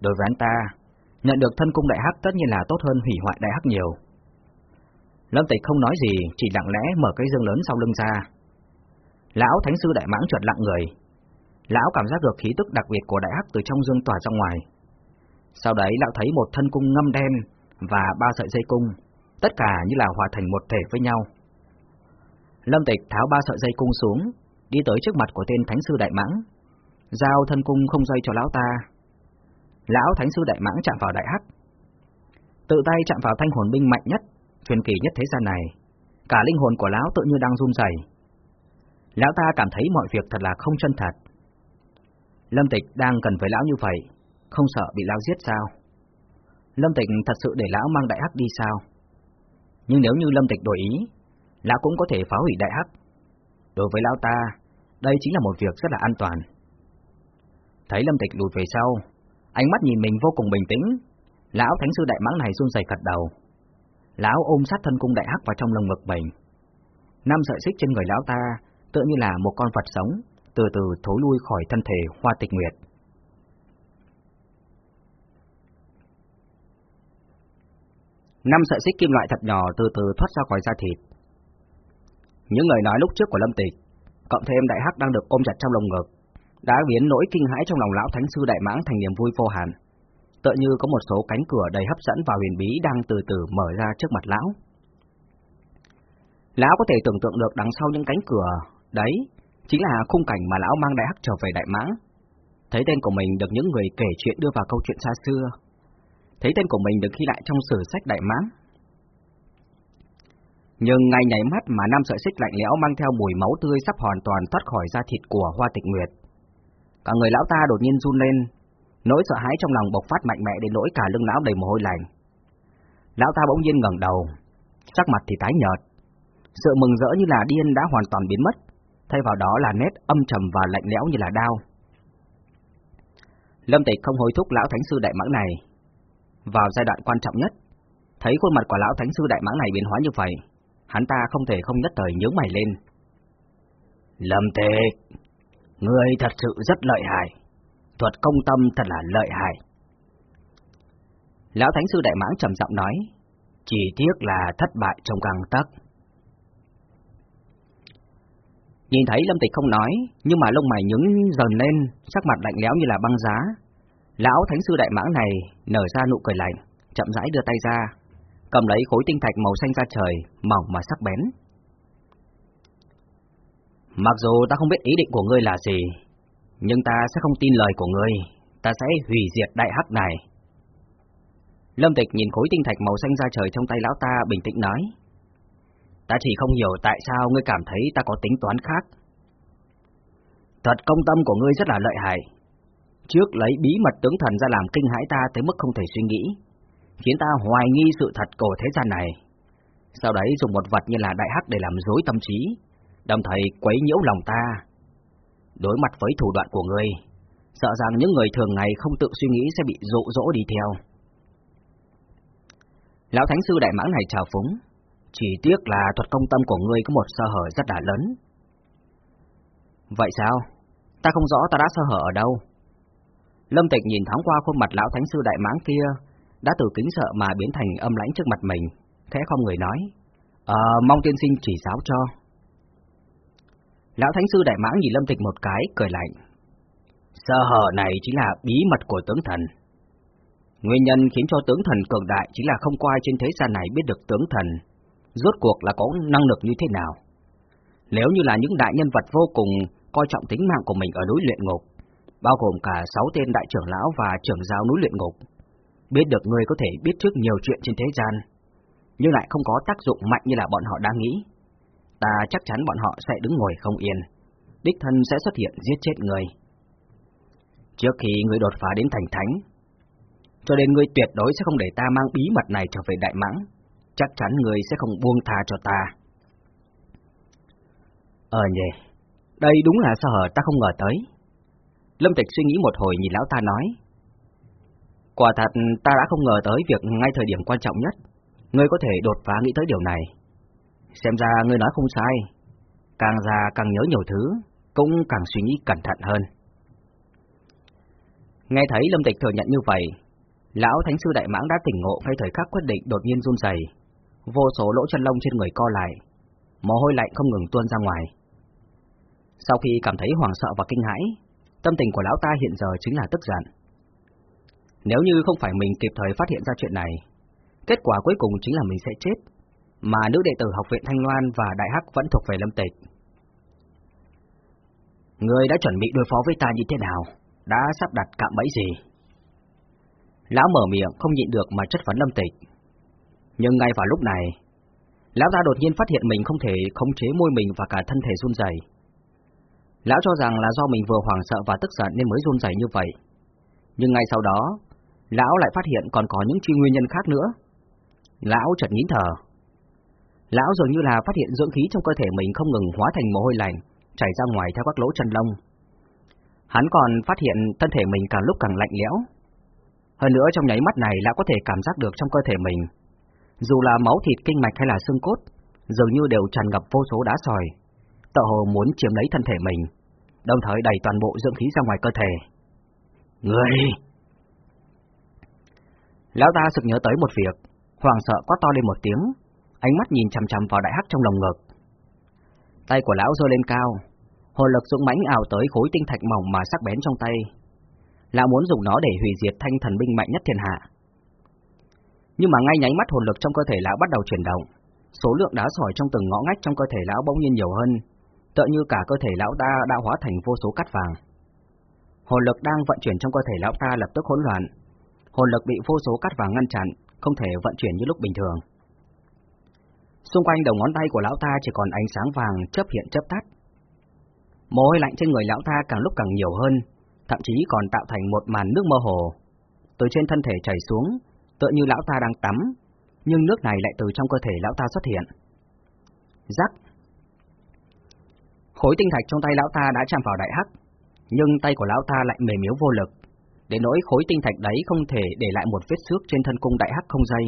Đối với anh ta, nhận được thân cung đại hắc tất nhiên là tốt hơn hủy hoại đại hắc nhiều. Lâm Tịch không nói gì, chỉ lặng lẽ mở cái dương lớn sau lưng ra. Lão thánh sư đại mãng chợt lặng người, lão cảm giác được khí tức đặc biệt của đại hắc từ trong dương tỏa ra ngoài. Sau đấy lão thấy một thân cung ngâm đen và ba sợi dây cung, tất cả như là hòa thành một thể với nhau. Lâm Tịch tháo ba sợi dây cung xuống, đi tới trước mặt của tên Thánh sư Đại Mãng. Giao thân cung không dây cho lão ta. Lão Thánh sư Đại Mãng chạm vào đại hắc. Tự tay chạm vào thanh hồn binh mạnh nhất, truyền kỳ nhất thế gian này. Cả linh hồn của lão tự như đang run rẩy. Lão ta cảm thấy mọi việc thật là không chân thật. Lâm Tịch đang cần với lão như vậy, không sợ bị lão giết sao? Lâm Tịch thật sự để lão mang đại hắc đi sao? Nhưng nếu như Lâm Tịch đổi ý, lão cũng có thể phá hủy đại hắc. Đối với lão ta, đây chính là một việc rất là an toàn. Thấy Lâm Tịch lùi về sau, ánh mắt nhìn mình vô cùng bình tĩnh, lão thánh sư đại mãng này run rẩy gật đầu. Lão ôm sát thân cung đại hắc vào trong lồng ngực mình. Năm sợi xích trên người lão ta tựa như là một con vật sống, từ từ thối lui khỏi thân thể Hoa Tịch Nguyệt. Năm sợi xích kim loại thật nhỏ từ từ thoát ra khỏi da thịt. Những người nói lúc trước của Lâm Tịch, cộng thêm đại hắc đang được ôm chặt trong lồng ngực, đã biến nỗi kinh hãi trong lòng lão thánh sư đại mãng thành niềm vui vô hạn. Tựa như có một số cánh cửa đầy hấp dẫn và huyền bí đang từ từ mở ra trước mặt lão. Lão có thể tưởng tượng được đằng sau những cánh cửa, đấy, chính là khung cảnh mà lão mang đại hắc trở về đại mãng. Thấy tên của mình được những người kể chuyện đưa vào câu chuyện xa xưa. Thấy tên của mình được ghi lại trong sử sách đại mãng. Nhưng ngay nháy mắt mà năm sợi xích lạnh lẽo mang theo mùi máu tươi sắp hoàn toàn thoát khỏi da thịt của Hoa Tịch Nguyệt. Cả người lão ta đột nhiên run lên, nỗi sợ hãi trong lòng bộc phát mạnh mẽ đến nỗi cả lưng lão đầy mồ hôi lạnh. Lão ta bỗng nhiên ngẩng đầu, sắc mặt thì tái nhợt. Sự mừng rỡ như là điên đã hoàn toàn biến mất, thay vào đó là nét âm trầm và lạnh lẽo như là đao. Lâm Tịch không hối thúc lão thánh sư đại mãng này. Vào giai đoạn quan trọng nhất, thấy khuôn mặt của lão thánh sư đại mãng này biến hóa như vậy, hắn ta không thể không nhất thời nhớ mày lên. Lâm Tịch, người thật sự rất lợi hại, thuật công tâm thật là lợi hại. Lão thánh sư đại mãng trầm giọng nói, chỉ tiếc là thất bại trong găng tắc. Nhìn thấy Lâm Tịch không nói, nhưng mà lông mày nhướng dần lên, sắc mặt lạnh lẽo như là băng giá. Lão Thánh Sư Đại Mãng này nở ra nụ cười lạnh, chậm rãi đưa tay ra, cầm lấy khối tinh thạch màu xanh ra trời, mỏng mà sắc bén. Mặc dù ta không biết ý định của ngươi là gì, nhưng ta sẽ không tin lời của ngươi, ta sẽ hủy diệt đại hắc này. Lâm Tịch nhìn khối tinh thạch màu xanh ra trời trong tay lão ta bình tĩnh nói. Ta chỉ không hiểu tại sao ngươi cảm thấy ta có tính toán khác. Thật công tâm của ngươi rất là lợi hại. Trước lấy bí mật tướng thần ra làm kinh hãi ta tới mức không thể suy nghĩ, khiến ta hoài nghi sự thật cổ thế gian này. Sau đấy dùng một vật như là đại hắc để làm dối tâm trí, đồng thời quấy nhiễu lòng ta. Đối mặt với thủ đoạn của ngươi, sợ rằng những người thường ngày không tự suy nghĩ sẽ bị dụ dỗ đi theo. Lão Thánh Sư Đại Mãng này chào phúng, chỉ tiếc là thuật công tâm của ngươi có một sơ hở rất là lớn. Vậy sao? Ta không rõ ta đã sơ hở ở đâu. Lâm Tịch nhìn thoáng qua khuôn mặt lão thánh sư đại mãng kia, đã từ kính sợ mà biến thành âm lãnh trước mặt mình, khẽ không người nói. Ờ, mong tiên sinh chỉ giáo cho. Lão thánh sư đại mãng nhìn Lâm Tịch một cái, cười lạnh. Sơ hở này chính là bí mật của tướng thần. Nguyên nhân khiến cho tướng thần cường đại chính là không có ai trên thế gian này biết được tướng thần rốt cuộc là có năng lực như thế nào. Nếu như là những đại nhân vật vô cùng coi trọng tính mạng của mình ở núi luyện ngục, bao gồm cả sáu tên đại trưởng lão và trưởng giáo núi luyện ngục, biết được người có thể biết trước nhiều chuyện trên thế gian, nhưng lại không có tác dụng mạnh như là bọn họ đang nghĩ, ta chắc chắn bọn họ sẽ đứng ngồi không yên, đích thân sẽ xuất hiện giết chết người. Trước khi người đột phá đến thành thánh, cho nên người tuyệt đối sẽ không để ta mang bí mật này trở về Đại Mãng chắc chắn người sẽ không buông tha cho ta. Ờ nhỉ, đây đúng là sơ hở ta không ngờ tới. Lâm Tịch suy nghĩ một hồi nhìn lão ta nói. Quả thật ta đã không ngờ tới việc ngay thời điểm quan trọng nhất, ngươi có thể đột phá nghĩ tới điều này. Xem ra ngươi nói không sai, càng già càng nhớ nhiều thứ, cũng càng suy nghĩ cẩn thận hơn. Nghe thấy Lâm Tịch thừa nhận như vậy, lão thánh sư đại mãng đã tỉnh ngộ ngay thời khắc quyết định đột nhiên run rẩy, vô số lỗ chân lông trên người co lại, mồ hôi lạnh không ngừng tuôn ra ngoài. Sau khi cảm thấy hoảng sợ và kinh hãi, tâm tình của lão ta hiện giờ chính là tức giận. Nếu như không phải mình kịp thời phát hiện ra chuyện này, kết quả cuối cùng chính là mình sẽ chết, mà nữ đệ tử học viện Thanh Loan và Đại Hắc vẫn thuộc về Lâm Tịch. Người đã chuẩn bị đối phó với ta như thế nào? Đã sắp đặt cạm bẫy gì? Lão mở miệng không nhịn được mà chất vấn Lâm Tịch. Nhưng ngay vào lúc này, lão ta đột nhiên phát hiện mình không thể khống chế môi mình và cả thân thể run rẩy. Lão cho rằng là do mình vừa hoảng sợ và tức giận nên mới run rẩy như vậy. Nhưng ngay sau đó, lão lại phát hiện còn có những chi nguyên nhân khác nữa. Lão chợt nín thở. Lão dường như là phát hiện dưỡng khí trong cơ thể mình không ngừng hóa thành mồ hôi lạnh, chảy ra ngoài theo các lỗ chân lông. Hắn còn phát hiện thân thể mình càng lúc càng lạnh lẽo. Hơn nữa trong nháy mắt này lão có thể cảm giác được trong cơ thể mình, dù là máu thịt kinh mạch hay là xương cốt, dường như đều tràn ngập vô số đá sỏi, tựa hồ muốn chiếm lấy thân thể mình, đồng thời đẩy toàn bộ dưỡng khí ra ngoài cơ thể. Người! Lão ta sực nhớ tới một việc, hoàng sợ quá to lên một tiếng, ánh mắt nhìn chằm chằm vào đại hắc trong lồng ngực. Tay của lão giơ lên cao, hồn lực dũng mãnh ảo tới khối tinh thạch mỏng mà sắc bén trong tay. Lão muốn dùng nó để hủy diệt thanh thần binh mạnh nhất thiên hạ. Nhưng mà ngay nháy mắt hồn lực trong cơ thể lão bắt đầu chuyển động, số lượng đá sỏi trong từng ngõ ngách trong cơ thể lão bỗng nhiên nhiều hơn, tựa như cả cơ thể lão ta đã hóa thành vô số cát vàng. Hồn lực đang vận chuyển trong cơ thể lão ta lập tức hỗn loạn, hồn lực bị vô số cát vàng ngăn chặn, không thể vận chuyển như lúc bình thường. Xung quanh đầu ngón tay của lão ta chỉ còn ánh sáng vàng chớp hiện chớp tắt. Mồ hôi lạnh trên người lão ta càng lúc càng nhiều hơn, thậm chí còn tạo thành một màn nước mơ hồ. Từ trên thân thể chảy xuống, tựa như lão ta đang tắm, nhưng nước này lại từ trong cơ thể lão ta xuất hiện. Rắc! Khối tinh thạch trong tay lão ta đã chạm vào đại hắc, nhưng tay của lão ta lại mềm yếu vô lực, để nỗi khối tinh thạch đấy không thể để lại một vết xước trên thân cung đại hắc không dây.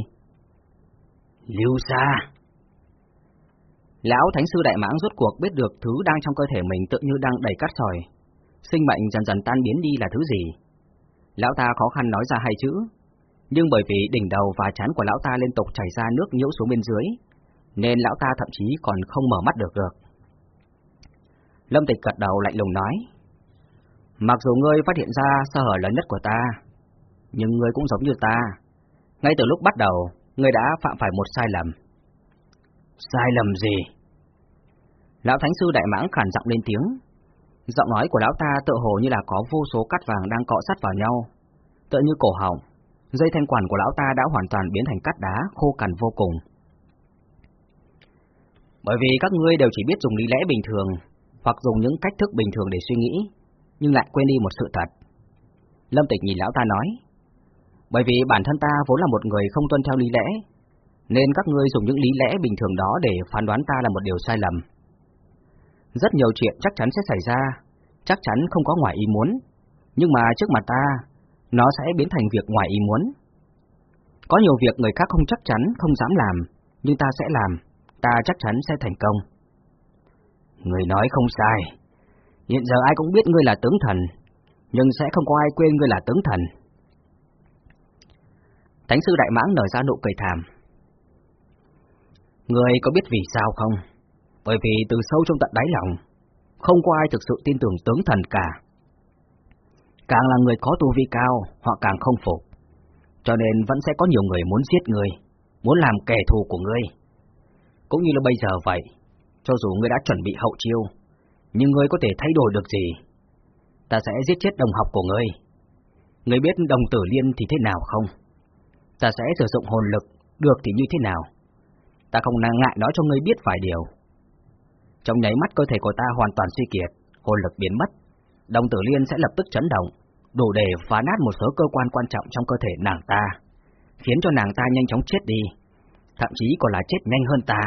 Lưu xa! Lão Thánh Sư Đại Mãng rốt cuộc biết được thứ đang trong cơ thể mình tự như đang đầy cát sỏi. Sinh mệnh dần dần tan biến đi là thứ gì? Lão ta khó khăn nói ra hai chữ, nhưng bởi vì đỉnh đầu và chán của lão ta liên tục chảy ra nước nhiễu xuống bên dưới, nên lão ta thậm chí còn không mở mắt được được. Lâm Tịch gật đầu lạnh lùng nói, Mặc dù ngươi phát hiện ra sơ hở lớn nhất của ta, nhưng ngươi cũng giống như ta. Ngay từ lúc bắt đầu, ngươi đã phạm phải một sai lầm. Sai lầm gì? Lão Thánh Sư Đại Mãng khản giọng lên tiếng. Giọng nói của lão ta tựa hồ như là có vô số cắt vàng đang cọ sát vào nhau, tựa như cổ họng, dây thanh quản của lão ta đã hoàn toàn biến thành cắt đá khô cằn vô cùng. Bởi vì các ngươi đều chỉ biết dùng lý lẽ bình thường, hoặc dùng những cách thức bình thường để suy nghĩ, nhưng lại quên đi một sự thật. Lâm Tịch nhìn lão ta nói, bởi vì bản thân ta vốn là một người không tuân theo lý lẽ, nên các ngươi dùng những lý lẽ bình thường đó để phán đoán ta là một điều sai lầm. Rất nhiều chuyện chắc chắn sẽ xảy ra, chắc chắn không có ngoài ý muốn, nhưng mà trước mặt ta, nó sẽ biến thành việc ngoài ý muốn. Có nhiều việc người khác không chắc chắn, không dám làm, nhưng ta sẽ làm, ta chắc chắn sẽ thành công. Người nói không sai. Hiện giờ ai cũng biết ngươi là tướng thần, nhưng sẽ không có ai quên ngươi là tướng thần. Thánh sư Đại Mãng nở ra nụ cười thảm người có biết vì sao không? Bởi vì từ sâu trong tận đáy lòng, không có ai thực sự tin tưởng tướng thần cả. Càng là người có tu vi cao, họ càng không phục. Cho nên vẫn sẽ có nhiều người muốn giết người, muốn làm kẻ thù của ngươi. Cũng như là bây giờ vậy, cho dù ngươi đã chuẩn bị hậu chiêu, nhưng ngươi có thể thay đổi được gì? Ta sẽ giết chết đồng học của ngươi. Ngươi biết đồng tử liên thì thế nào không? Ta sẽ sử dụng hồn lực, được thì như thế nào? Ta không ngại nói cho ngươi biết vài điều. Trong nháy mắt cơ thể của ta hoàn toàn suy kiệt, hồn lực biến mất, đồng tử liên sẽ lập tức chấn động, đủ để phá nát một số cơ quan quan trọng trong cơ thể nàng ta, khiến cho nàng ta nhanh chóng chết đi, thậm chí còn là chết nhanh hơn ta.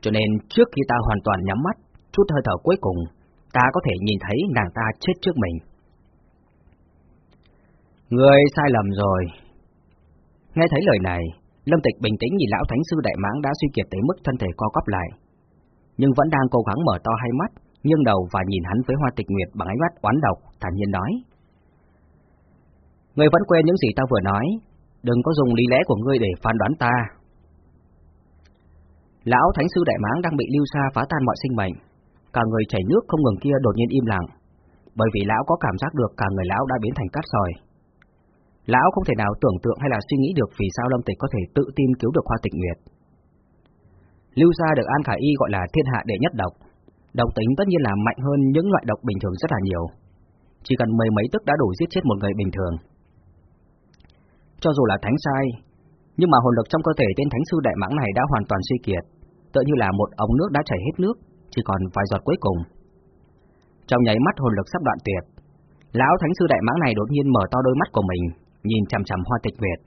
Cho nên trước khi ta hoàn toàn nhắm mắt, chút hơi thở cuối cùng, ta có thể nhìn thấy nàng ta chết trước mình. Người sai lầm rồi. Nghe thấy lời này, Lâm Tịch bình tĩnh nhìn lão thánh sư đại mãng đã suy kiệt tới mức thân thể co quắp lại, nhưng vẫn đang cố gắng mở to hai mắt, nghiêng đầu và nhìn hắn với Hoa Tịch Nguyệt bằng ánh mắt oán độc, thản nhiên nói: "Ngươi vẫn quên những gì ta vừa nói, đừng có dùng lý lẽ của ngươi để phán đoán ta." Lão Thánh sư Đại Mãng đang bị lưu xa phá tan mọi sinh mệnh, cả người chảy nước không ngừng kia đột nhiên im lặng, bởi vì lão có cảm giác được cả người lão đã biến thành cát sỏi. Lão không thể nào tưởng tượng hay là suy nghĩ được vì sao Lâm Tịch có thể tự tin cứu được Hoa Tịch Nguyệt. Lưu gia được An Khải Y gọi là thiên hạ đệ nhất độc. Độc tính tất nhiên là mạnh hơn những loại độc bình thường rất là nhiều. Chỉ cần mười mấy tức đã đủ giết chết một người bình thường. Cho dù là thánh sai, nhưng mà hồn lực trong cơ thể tên thánh sư đại mãng này đã hoàn toàn suy kiệt, tựa như là một ống nước đã chảy hết nước, chỉ còn vài giọt cuối cùng. Trong nháy mắt hồn lực sắp đoạn tuyệt, lão thánh sư đại mãng này đột nhiên mở to đôi mắt của mình, nhìn chằm chằm Hoa Tịch Nguyệt.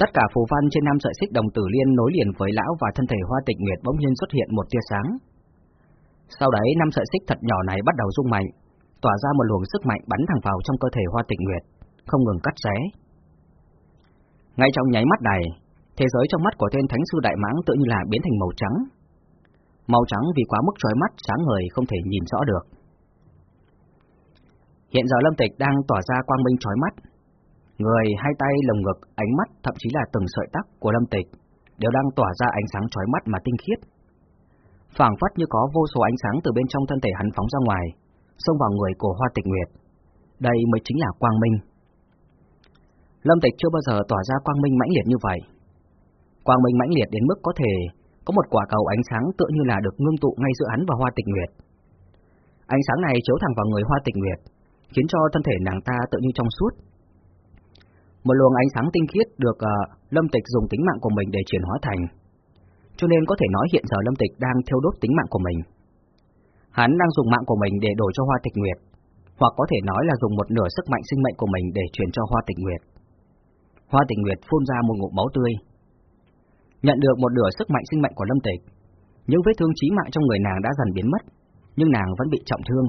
Tất cả phù văn trên năm sợi xích đồng tử liên nối liền với lão và thân thể Hoa Tịch Nguyệt bỗng nhiên xuất hiện một tia sáng. Sau đấy năm sợi xích thật nhỏ này bắt đầu rung mạnh, tỏa ra một luồng sức mạnh bắn thẳng vào trong cơ thể Hoa Tịch Nguyệt, không ngừng cắt xé. Ngay trong nháy mắt này, thế giới trong mắt của tên thánh sư đại mãng tự như là biến thành màu trắng. Màu trắng vì quá mức chói mắt, sáng ngời không thể nhìn rõ được. Hiện giờ Lâm Tịch đang tỏa ra quang minh chói mắt. Người, hai tay, lồng ngực, ánh mắt, thậm chí là từng sợi tóc của Lâm Tịch đều đang tỏa ra ánh sáng chói mắt mà tinh khiết. phảng phất như có vô số ánh sáng từ bên trong thân thể hắn phóng ra ngoài, xông vào người của Hoa Tịch Nguyệt. Đây mới chính là quang minh. Lâm Tịch chưa bao giờ tỏa ra quang minh mãnh liệt như vậy. Quang minh mãnh liệt đến mức có thể có một quả cầu ánh sáng tựa như là được ngưng tụ ngay giữa hắn và Hoa Tịch Nguyệt. Ánh sáng này chiếu thẳng vào người Hoa Tịch Nguyệt, khiến cho thân thể nàng ta tự như trong suốt. Một luồng ánh sáng tinh khiết được uh, Lâm Tịch dùng tính mạng của mình để chuyển hóa thành. Cho nên có thể nói hiện giờ Lâm Tịch đang thiêu đốt tính mạng của mình. Hắn đang dùng mạng của mình để đổi cho Hoa Tịch Nguyệt, hoặc có thể nói là dùng một nửa sức mạnh sinh mệnh của mình để truyền cho Hoa Tịch Nguyệt. Hoa Tịch Nguyệt phun ra một ngụm máu tươi. Nhận được một nửa sức mạnh sinh mệnh của Lâm Tịch, những vết thương chí mạng trong người nàng đã dần biến mất, nhưng nàng vẫn bị trọng thương.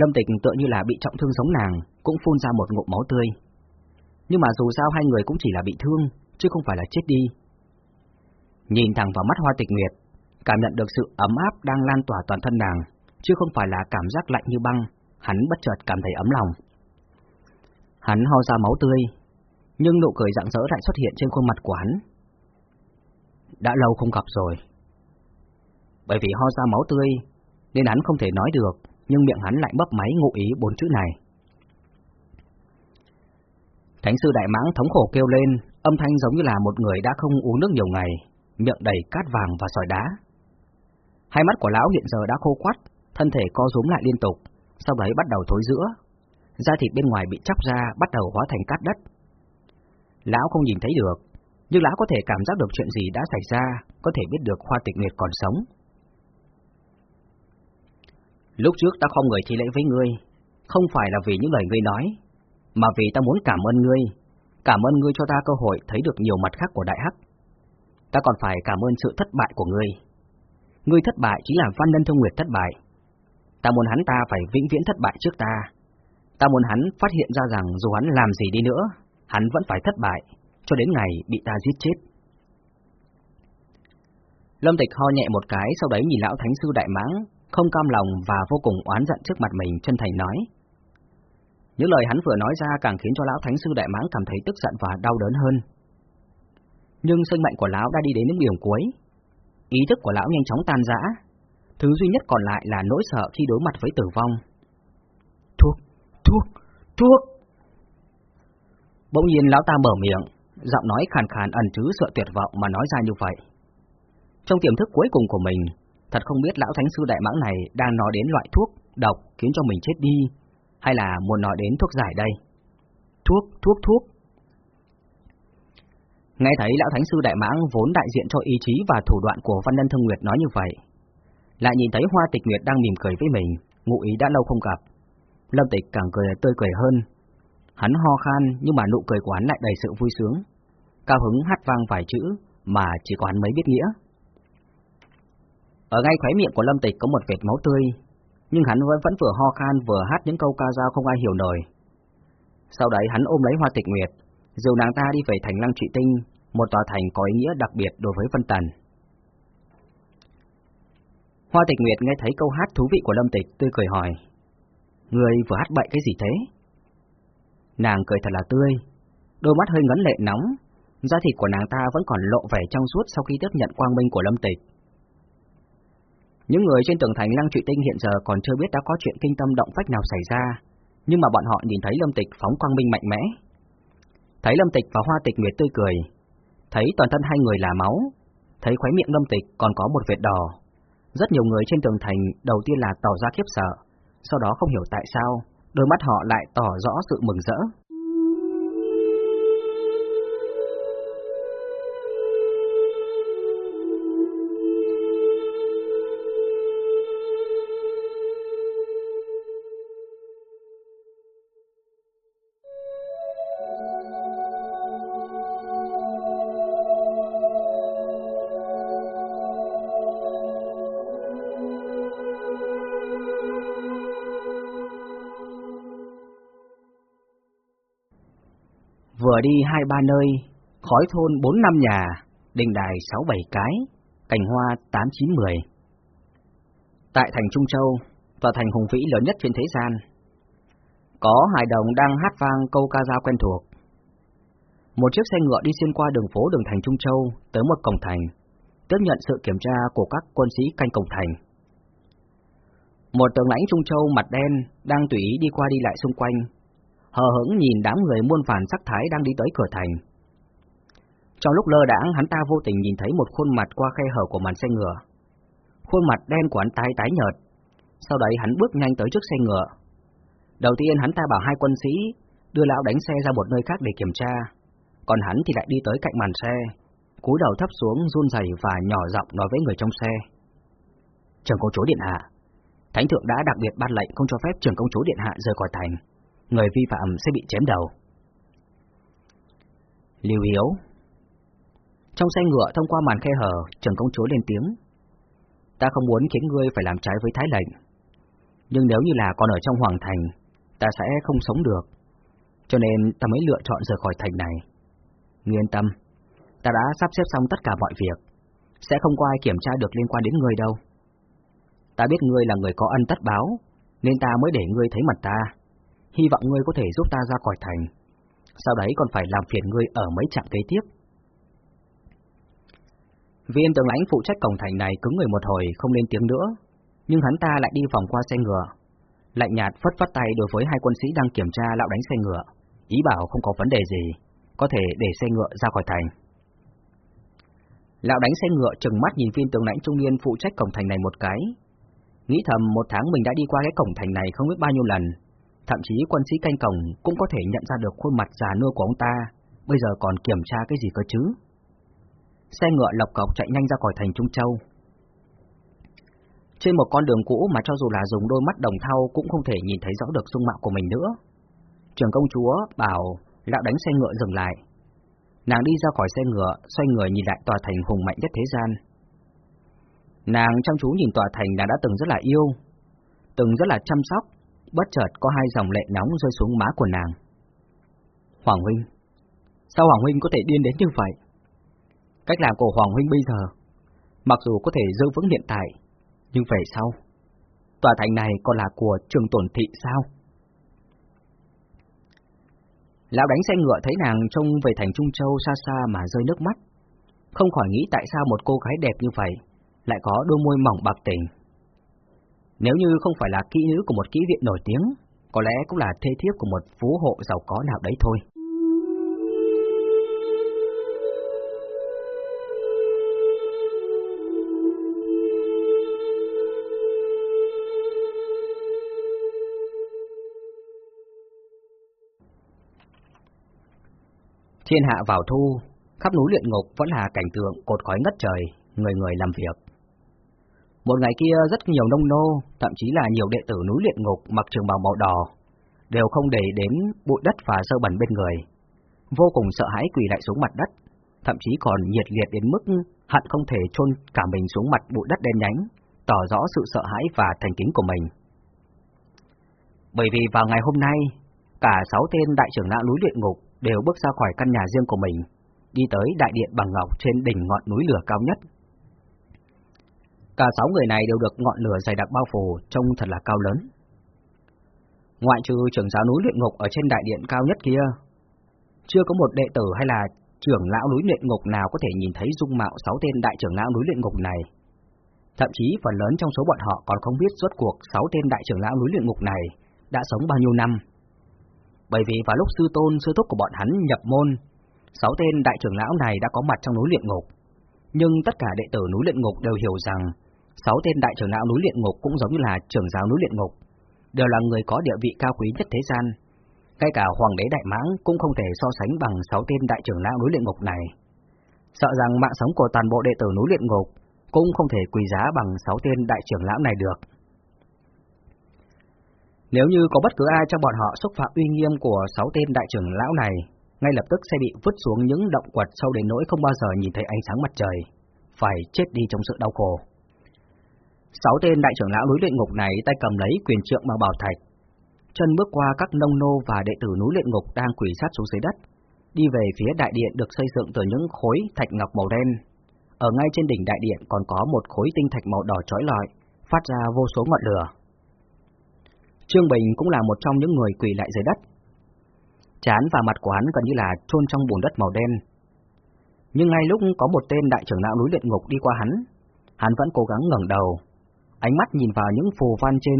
Lâm Tịch tựa như là bị trọng thương giống nàng, cũng phun ra một ngụm máu tươi. Nhưng mà dù sao hai người cũng chỉ là bị thương, chứ không phải là chết đi. Nhìn thẳng vào mắt Hoa Tịch Nguyệt, cảm nhận được sự ấm áp đang lan tỏa toàn thân nàng, chứ không phải là cảm giác lạnh như băng, hắn bất chợt cảm thấy ấm lòng. Hắn ho ra máu tươi, nhưng nụ cười rạng rỡ lại xuất hiện trên khuôn mặt của hắn. Đã lâu không gặp rồi. Bởi vì ho ra máu tươi, nên hắn không thể nói được, nhưng miệng hắn lại bấp máy ngụ ý bốn chữ này. Thánh sư Đại Mãng thống khổ kêu lên, âm thanh giống như là một người đã không uống nước nhiều ngày, miệng đầy cát vàng và sỏi đá. Hai mắt của lão hiện giờ đã khô quắt, thân thể co rúm lại liên tục, sau đấy bắt đầu thối giữa. Da thịt bên ngoài bị chóc ra bắt đầu hóa thành cát đất. Lão không nhìn thấy được, nhưng lão có thể cảm giác được chuyện gì đã xảy ra, có thể biết được Hoa Tịch Nguyệt còn sống. Lúc trước ta không người thi lễ với ngươi, không phải là vì những lời ngươi nói, mà vì ta muốn cảm ơn ngươi, cảm ơn ngươi cho ta cơ hội thấy được nhiều mặt khác của Đại Hắc. Ta còn phải cảm ơn sự thất bại của ngươi. Ngươi thất bại chính là Văn Nhân thông Nguyệt thất bại. Ta muốn hắn ta phải vĩnh viễn thất bại trước ta. Ta muốn hắn phát hiện ra rằng dù hắn làm gì đi nữa, hắn vẫn phải thất bại, cho đến ngày bị ta giết chết. Lâm Tịch ho nhẹ một cái, sau đấy nhìn lão thánh sư đại mãng, không cam lòng và vô cùng oán giận trước mặt mình, chân thành nói. Những lời hắn vừa nói ra càng khiến cho lão thánh sư đại mãng cảm thấy tức giận và đau đớn hơn. Nhưng sinh mệnh của lão đã đi đến những điểm cuối. Ý thức của lão nhanh chóng tan rã. Thứ duy nhất còn lại là nỗi sợ khi đối mặt với tử vong. Thuốc, thuốc, thuốc. Bỗng nhiên lão ta mở miệng, giọng nói khàn khàn ẩn chứa sợ tuyệt vọng mà nói ra như vậy. Trong tiềm thức cuối cùng của mình, thật không biết lão thánh sư đại mãng này đang nói đến loại thuốc độc khiến cho mình chết đi, hay là muốn nói đến thuốc giải đây? Thuốc, thuốc, thuốc. Nghe thấy lão thánh sư đại mãng vốn đại diện cho ý chí và thủ đoạn của Văn Nhân Thương Nguyệt nói như vậy, lại nhìn thấy Hoa Tịch Nguyệt đang mỉm cười với mình, ngụ ý đã lâu không gặp. Lâm Tịch càng cười tươi cười hơn. Hắn ho khan nhưng mà nụ cười của hắn lại đầy sự vui sướng. Cao hứng hát vang vài chữ mà chỉ có hắn mới biết nghĩa. Ở ngay khóe miệng của Lâm Tịch có một vệt máu tươi, nhưng hắn vẫn vẫn vừa ho khan vừa hát những câu ca dao không ai hiểu nổi. Sau đấy hắn ôm lấy Hoa Tịch Nguyệt, dìu nàng ta đi về thành Lăng Trị Tinh, một tòa thành có ý nghĩa đặc biệt đối với Vân Tần. Hoa Tịch Nguyệt nghe thấy câu hát thú vị của Lâm Tịch, tươi cười hỏi: "Người vừa hát bậy cái gì thế?" Nàng cười thật là tươi, đôi mắt hơi ngấn lệ nóng, da thịt của nàng ta vẫn còn lộ vẻ trong suốt sau khi tiếp nhận quang minh của Lâm Tịch. Những người trên tường thành Lăng Trụy Tinh hiện giờ còn chưa biết đã có chuyện kinh tâm động phách nào xảy ra, nhưng mà bọn họ nhìn thấy Lâm Tịch phóng quang minh mạnh mẽ. Thấy Lâm Tịch và Hoa Tịch Nguyệt tươi cười, thấy toàn thân hai người là máu, thấy khóe miệng Lâm Tịch còn có một vệt đỏ. Rất nhiều người trên tường thành đầu tiên là tỏ ra khiếp sợ, sau đó không hiểu tại sao, đôi mắt họ lại tỏ rõ sự mừng rỡ. Vừa đi hai ba nơi, khói thôn bốn năm nhà, đình đài sáu bảy cái, cành hoa tám chín mười. Tại thành Trung Châu, tòa thành hùng vĩ lớn nhất trên thế gian, có hài đồng đang hát vang câu ca dao quen thuộc. Một chiếc xe ngựa đi xuyên qua đường phố đường thành Trung Châu tới một cổng thành, tiếp nhận sự kiểm tra của các quân sĩ canh cổng thành. Một tướng lãnh Trung Châu mặt đen đang tùy ý đi qua đi lại xung quanh, hờ hững nhìn đám người muôn phản sắc thái đang đi tới cửa thành. Trong lúc lơ đãng, hắn ta vô tình nhìn thấy một khuôn mặt qua khe hở của màn xe ngựa. Khuôn mặt đen của hắn tái tái nhợt. Sau đấy hắn bước nhanh tới trước xe ngựa. Đầu tiên hắn ta bảo hai quân sĩ đưa lão đánh xe ra một nơi khác để kiểm tra, còn hắn thì lại đi tới cạnh màn xe, cúi đầu thấp xuống run rẩy và nhỏ giọng nói với người trong xe. Trưởng công chúa điện hạ, thánh thượng đã đặc biệt ban lệnh không cho phép trưởng công chúa điện hạ rời khỏi thành, người vi phạm sẽ bị chém đầu. Lưu Hiếu Trong xe ngựa thông qua màn khe hở, trưởng công chúa lên tiếng. Ta không muốn khiến ngươi phải làm trái với thái lệnh, nhưng nếu như là còn ở trong hoàng thành, ta sẽ không sống được, cho nên ta mới lựa chọn rời khỏi thành này. Ngươi yên tâm, ta đã sắp xếp xong tất cả mọi việc, sẽ không có ai kiểm tra được liên quan đến ngươi đâu. Ta biết ngươi là người có ân tất báo, nên ta mới để ngươi thấy mặt ta. Hy vọng ngươi có thể giúp ta ra khỏi thành. Sau đấy còn phải làm phiền ngươi ở mấy trạm kế tiếp. Viên tướng lãnh phụ trách cổng thành này cứng người một hồi không lên tiếng nữa, nhưng hắn ta lại đi vòng qua xe ngựa. Lạnh nhạt phất phất tay đối với hai quân sĩ đang kiểm tra lão đánh xe ngựa, ý bảo không có vấn đề gì, có thể để xe ngựa ra khỏi thành. Lão đánh xe ngựa trừng mắt nhìn viên tướng lãnh trung niên phụ trách cổng thành này một cái. Nghĩ thầm một tháng mình đã đi qua cái cổng thành này không biết bao nhiêu lần, thậm chí quân sĩ canh cổng cũng có thể nhận ra được khuôn mặt già nua của ông ta, bây giờ còn kiểm tra cái gì cơ chứ. Xe ngựa lộc cọc chạy nhanh ra khỏi thành Trung Châu. Trên một con đường cũ mà cho dù là dùng đôi mắt đồng thau cũng không thể nhìn thấy rõ được dung mạo của mình nữa. Trường công chúa bảo lão đánh xe ngựa dừng lại. Nàng đi ra khỏi xe ngựa, xoay người nhìn lại tòa thành hùng mạnh nhất thế gian. Nàng chăm chú nhìn tòa thành nàng đã từng rất là yêu, từng rất là chăm sóc, bất chợt có hai dòng lệ nóng rơi xuống má của nàng. Hoàng Huynh, sao Hoàng Huynh có thể điên đến như vậy? Cách làm của Hoàng Huynh bây giờ, mặc dù có thể giữ vững hiện tại, nhưng về sau, tòa thành này còn là của trường tổn thị sao? Lão đánh xe ngựa thấy nàng trông về thành Trung Châu xa xa mà rơi nước mắt. Không khỏi nghĩ tại sao một cô gái đẹp như vậy lại có đôi môi mỏng bạc tình. Nếu như không phải là kỹ nữ của một kỹ viện nổi tiếng, có lẽ cũng là thê thiếp của một phú hộ giàu có nào đấy thôi. Thiên hạ vào thu, khắp núi luyện ngục vẫn là cảnh tượng cột khói ngất trời, người người làm việc. Một ngày kia rất nhiều nông nô, thậm chí là nhiều đệ tử núi luyện ngục mặc trường bào màu đỏ, đều không để đến bụi đất và sơ bẩn bên người. Vô cùng sợ hãi quỳ lại xuống mặt đất, thậm chí còn nhiệt liệt đến mức hận không thể chôn cả mình xuống mặt bụi đất đen nhánh, tỏ rõ sự sợ hãi và thành kính của mình. Bởi vì vào ngày hôm nay, cả sáu tên đại trưởng lão núi luyện ngục đều bước ra khỏi căn nhà riêng của mình, đi tới đại điện bằng ngọc trên đỉnh ngọn núi lửa cao nhất. Cả sáu người này đều được ngọn lửa dày đặc bao phủ, trông thật là cao lớn. Ngoại trừ trưởng giáo núi luyện ngục ở trên đại điện cao nhất kia, chưa có một đệ tử hay là trưởng lão núi luyện ngục nào có thể nhìn thấy dung mạo sáu tên đại trưởng lão núi luyện ngục này. Thậm chí phần lớn trong số bọn họ còn không biết suốt cuộc sáu tên đại trưởng lão núi luyện ngục này đã sống bao nhiêu năm bởi vì vào lúc sư tôn sư thúc của bọn hắn nhập môn, sáu tên đại trưởng lão này đã có mặt trong núi luyện ngục. Nhưng tất cả đệ tử núi luyện ngục đều hiểu rằng, sáu tên đại trưởng lão núi luyện ngục cũng giống như là trưởng giáo núi luyện ngục, đều là người có địa vị cao quý nhất thế gian. Ngay cả hoàng đế đại mãng cũng không thể so sánh bằng sáu tên đại trưởng lão núi luyện ngục này. Sợ rằng mạng sống của toàn bộ đệ tử núi luyện ngục cũng không thể quỳ giá bằng sáu tên đại trưởng lão này được. Nếu như có bất cứ ai trong bọn họ xúc phạm uy nghiêm của sáu tên đại trưởng lão này, ngay lập tức sẽ bị vứt xuống những động quật sâu đến nỗi không bao giờ nhìn thấy ánh sáng mặt trời, phải chết đi trong sự đau khổ. Sáu tên đại trưởng lão núi luyện ngục này tay cầm lấy quyền trượng bằng bảo thạch, chân bước qua các nông nô và đệ tử núi luyện ngục đang quỳ sát xuống dưới đất, đi về phía đại điện được xây dựng từ những khối thạch ngọc màu đen. Ở ngay trên đỉnh đại điện còn có một khối tinh thạch màu đỏ trói lọi, phát ra vô số ngọn lửa. Trương Bình cũng là một trong những người quỳ lại dưới đất. Chán và mặt của hắn gần như là chôn trong bùn đất màu đen. Nhưng ngay lúc có một tên đại trưởng lão núi luyện ngục đi qua hắn, hắn vẫn cố gắng ngẩng đầu, ánh mắt nhìn vào những phù văn trên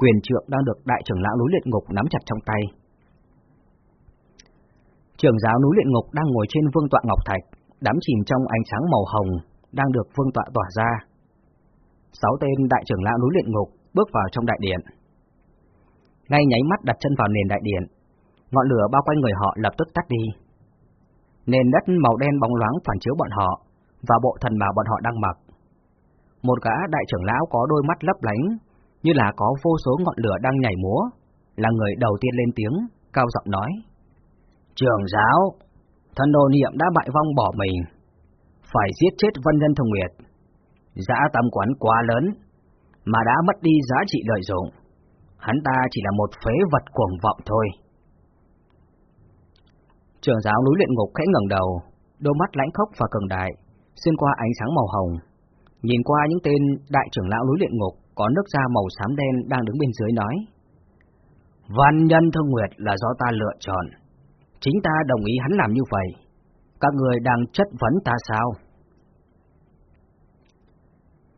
quyền trượng đang được đại trưởng lão núi luyện ngục nắm chặt trong tay. Trưởng giáo núi luyện ngục đang ngồi trên vương tọa ngọc thạch, đắm chìm trong ánh sáng màu hồng đang được vương tọa tỏa ra. Sáu tên đại trưởng lão núi luyện ngục bước vào trong đại điện. Ngay nháy mắt đặt chân vào nền đại điện, ngọn lửa bao quanh người họ lập tức tắt đi. Nền đất màu đen bóng loáng phản chiếu bọn họ và bộ thần bào bọn họ đang mặc. Một gã đại trưởng lão có đôi mắt lấp lánh, như là có vô số ngọn lửa đang nhảy múa, là người đầu tiên lên tiếng, cao giọng nói. Trường giáo, thần đồ niệm đã bại vong bỏ mình, phải giết chết vân nhân thông nguyệt. Giá tâm quán quá lớn, mà đã mất đi giá trị lợi dụng. Hắn ta chỉ là một phế vật cuồng vọng thôi. Trường giáo núi luyện ngục khẽ ngẩng đầu, đôi mắt lãnh khốc và cường đại, xuyên qua ánh sáng màu hồng. Nhìn qua những tên đại trưởng lão núi luyện ngục có nước da màu xám đen đang đứng bên dưới nói. Văn nhân thương nguyệt là do ta lựa chọn. Chính ta đồng ý hắn làm như vậy. Các người đang chất vấn ta sao?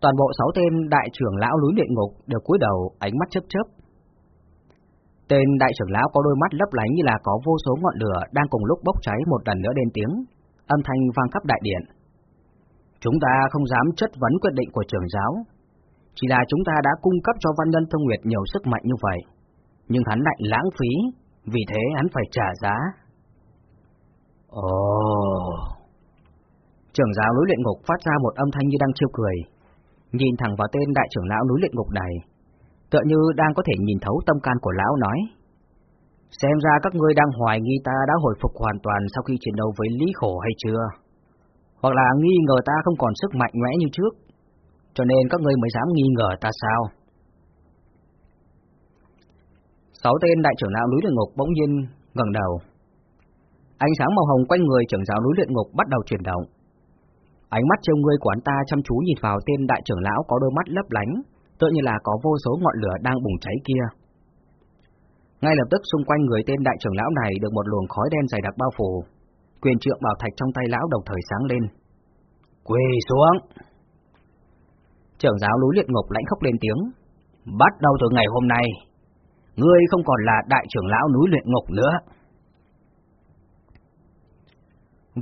Toàn bộ sáu tên đại trưởng lão núi luyện ngục đều cúi đầu, ánh mắt chớp chớp. Tên đại trưởng lão có đôi mắt lấp lánh như là có vô số ngọn lửa đang cùng lúc bốc cháy một lần nữa lên tiếng, âm thanh vang khắp đại điện. Chúng ta không dám chất vấn quyết định của trưởng giáo, chỉ là chúng ta đã cung cấp cho Văn Nhân Thông Nguyệt nhiều sức mạnh như vậy, nhưng hắn lại lãng phí, vì thế hắn phải trả giá. Ồ... Trưởng giáo núi luyện ngục phát ra một âm thanh như đang chiêu cười, nhìn thẳng vào tên đại trưởng lão núi luyện ngục này, tựa như đang có thể nhìn thấu tâm can của lão nói. Xem ra các ngươi đang hoài nghi ta đã hồi phục hoàn toàn sau khi chiến đấu với Lý Khổ hay chưa? Hoặc là nghi ngờ ta không còn sức mạnh mẽ như trước, cho nên các ngươi mới dám nghi ngờ ta sao? Sáu tên đại trưởng lão núi luyện ngục bỗng nhiên ngẩng đầu. Ánh sáng màu hồng quanh người trưởng giáo núi luyện ngục bắt đầu chuyển động. Ánh mắt trông ngươi của anh ta chăm chú nhìn vào tên đại trưởng lão có đôi mắt lấp lánh, tựa như là có vô số ngọn lửa đang bùng cháy kia. Ngay lập tức xung quanh người tên đại trưởng lão này được một luồng khói đen dày đặc bao phủ, quyền trượng bảo thạch trong tay lão đồng thời sáng lên. Quỳ xuống! Trưởng giáo núi luyện ngục lãnh khốc lên tiếng. Bắt đầu từ ngày hôm nay, ngươi không còn là đại trưởng lão núi luyện ngục nữa.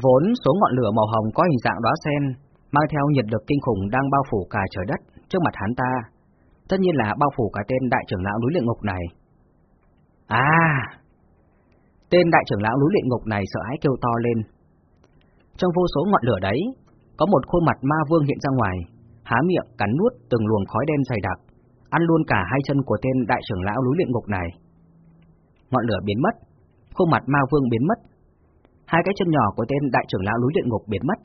Vốn số ngọn lửa màu hồng có hình dạng đóa sen, mang theo nhiệt lực kinh khủng đang bao phủ cả trời đất trước mặt hắn ta. Tất nhiên là bao phủ cả tên đại trưởng lão núi luyện ngục này. À! Tên đại trưởng lão núi luyện ngục này sợ hãi kêu to lên. Trong vô số ngọn lửa đấy, có một khuôn mặt ma vương hiện ra ngoài, há miệng cắn nuốt từng luồng khói đen dày đặc, ăn luôn cả hai chân của tên đại trưởng lão núi luyện ngục này. Ngọn lửa biến mất, khuôn mặt ma vương biến mất, hai cái chân nhỏ của tên đại trưởng lão núi luyện ngục biến mất.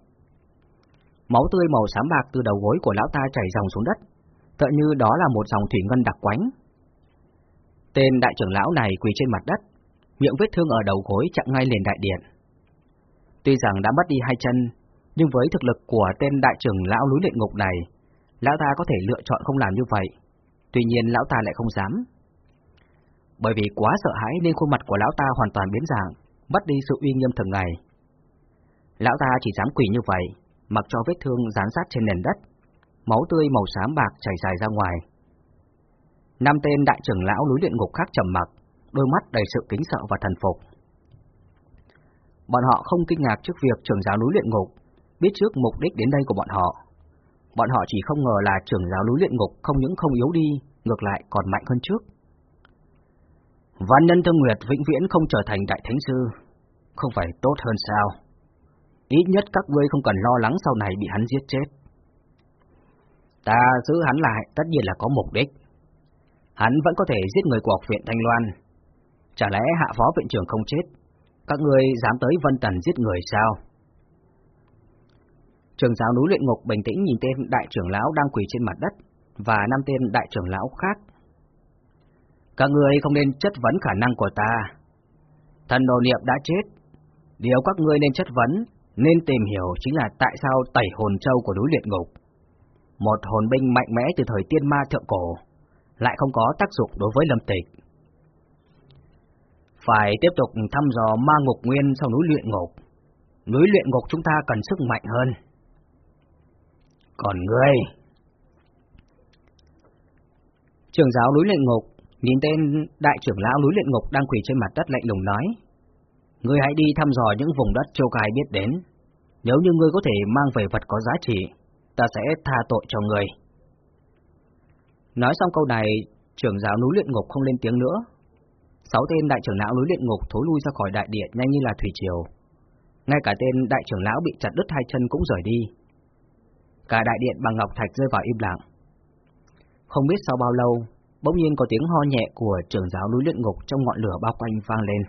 Máu tươi màu xám bạc từ đầu gối của lão ta chảy dòng xuống đất, tựa như đó là một dòng thủy ngân đặc quánh. Tên đại trưởng lão này quỳ trên mặt đất, miệng vết thương ở đầu gối chặn ngay liền đại điện. Tuy rằng đã mất đi hai chân, nhưng với thực lực của tên đại trưởng lão núi luyện ngục này, lão ta có thể lựa chọn không làm như vậy. Tuy nhiên lão ta lại không dám. Bởi vì quá sợ hãi nên khuôn mặt của lão ta hoàn toàn biến dạng, mất đi sự uy nghiêm thường ngày. Lão ta chỉ dám quỳ như vậy, mặc cho vết thương dán sát trên nền đất, máu tươi màu xám bạc chảy dài ra ngoài. Năm tên đại trưởng lão núi luyện ngục khác trầm mặc, đôi mắt đầy sự kính sợ và thần phục. Bọn họ không kinh ngạc trước việc trưởng giáo núi luyện ngục biết trước mục đích đến đây của bọn họ. Bọn họ chỉ không ngờ là trưởng giáo núi luyện ngục không những không yếu đi, ngược lại còn mạnh hơn trước. Văn nhân thương nguyệt vĩnh viễn không trở thành đại thánh sư, không phải tốt hơn sao? Ít nhất các ngươi không cần lo lắng sau này bị hắn giết chết. Ta giữ hắn lại tất nhiên là có mục đích. Hắn vẫn có thể giết người của học viện Thanh Loan. Chả lẽ hạ phó viện trưởng không chết? Các người dám tới Vân Tần giết người sao? Trường giáo núi luyện ngục bình tĩnh nhìn tên đại trưởng lão đang quỳ trên mặt đất và năm tên đại trưởng lão khác. Các người không nên chất vấn khả năng của ta. Thần đồ niệm đã chết. Điều các ngươi nên chất vấn, nên tìm hiểu chính là tại sao tẩy hồn châu của núi luyện ngục. Một hồn binh mạnh mẽ từ thời tiên ma thượng cổ, lại không có tác dụng đối với lâm tịch. Phải tiếp tục thăm dò ma ngục nguyên sau núi luyện ngục. Núi luyện ngục chúng ta cần sức mạnh hơn. Còn ngươi... Trưởng giáo núi luyện ngục nhìn tên đại trưởng lão núi luyện ngục đang quỳ trên mặt đất lạnh lùng nói. Ngươi hãy đi thăm dò những vùng đất châu cài biết đến. Nếu như ngươi có thể mang về vật có giá trị, ta sẽ tha tội cho ngươi. Nói xong câu này, trưởng giáo núi luyện ngục không lên tiếng nữa. Sáu tên đại trưởng lão núi luyện ngục thối lui ra khỏi đại điện nhanh như là thủy triều. Ngay cả tên đại trưởng lão bị chặt đứt hai chân cũng rời đi. Cả đại điện bằng ngọc thạch rơi vào im lặng. Không biết sau bao lâu, bỗng nhiên có tiếng ho nhẹ của trưởng giáo núi luyện ngục trong ngọn lửa bao quanh vang lên.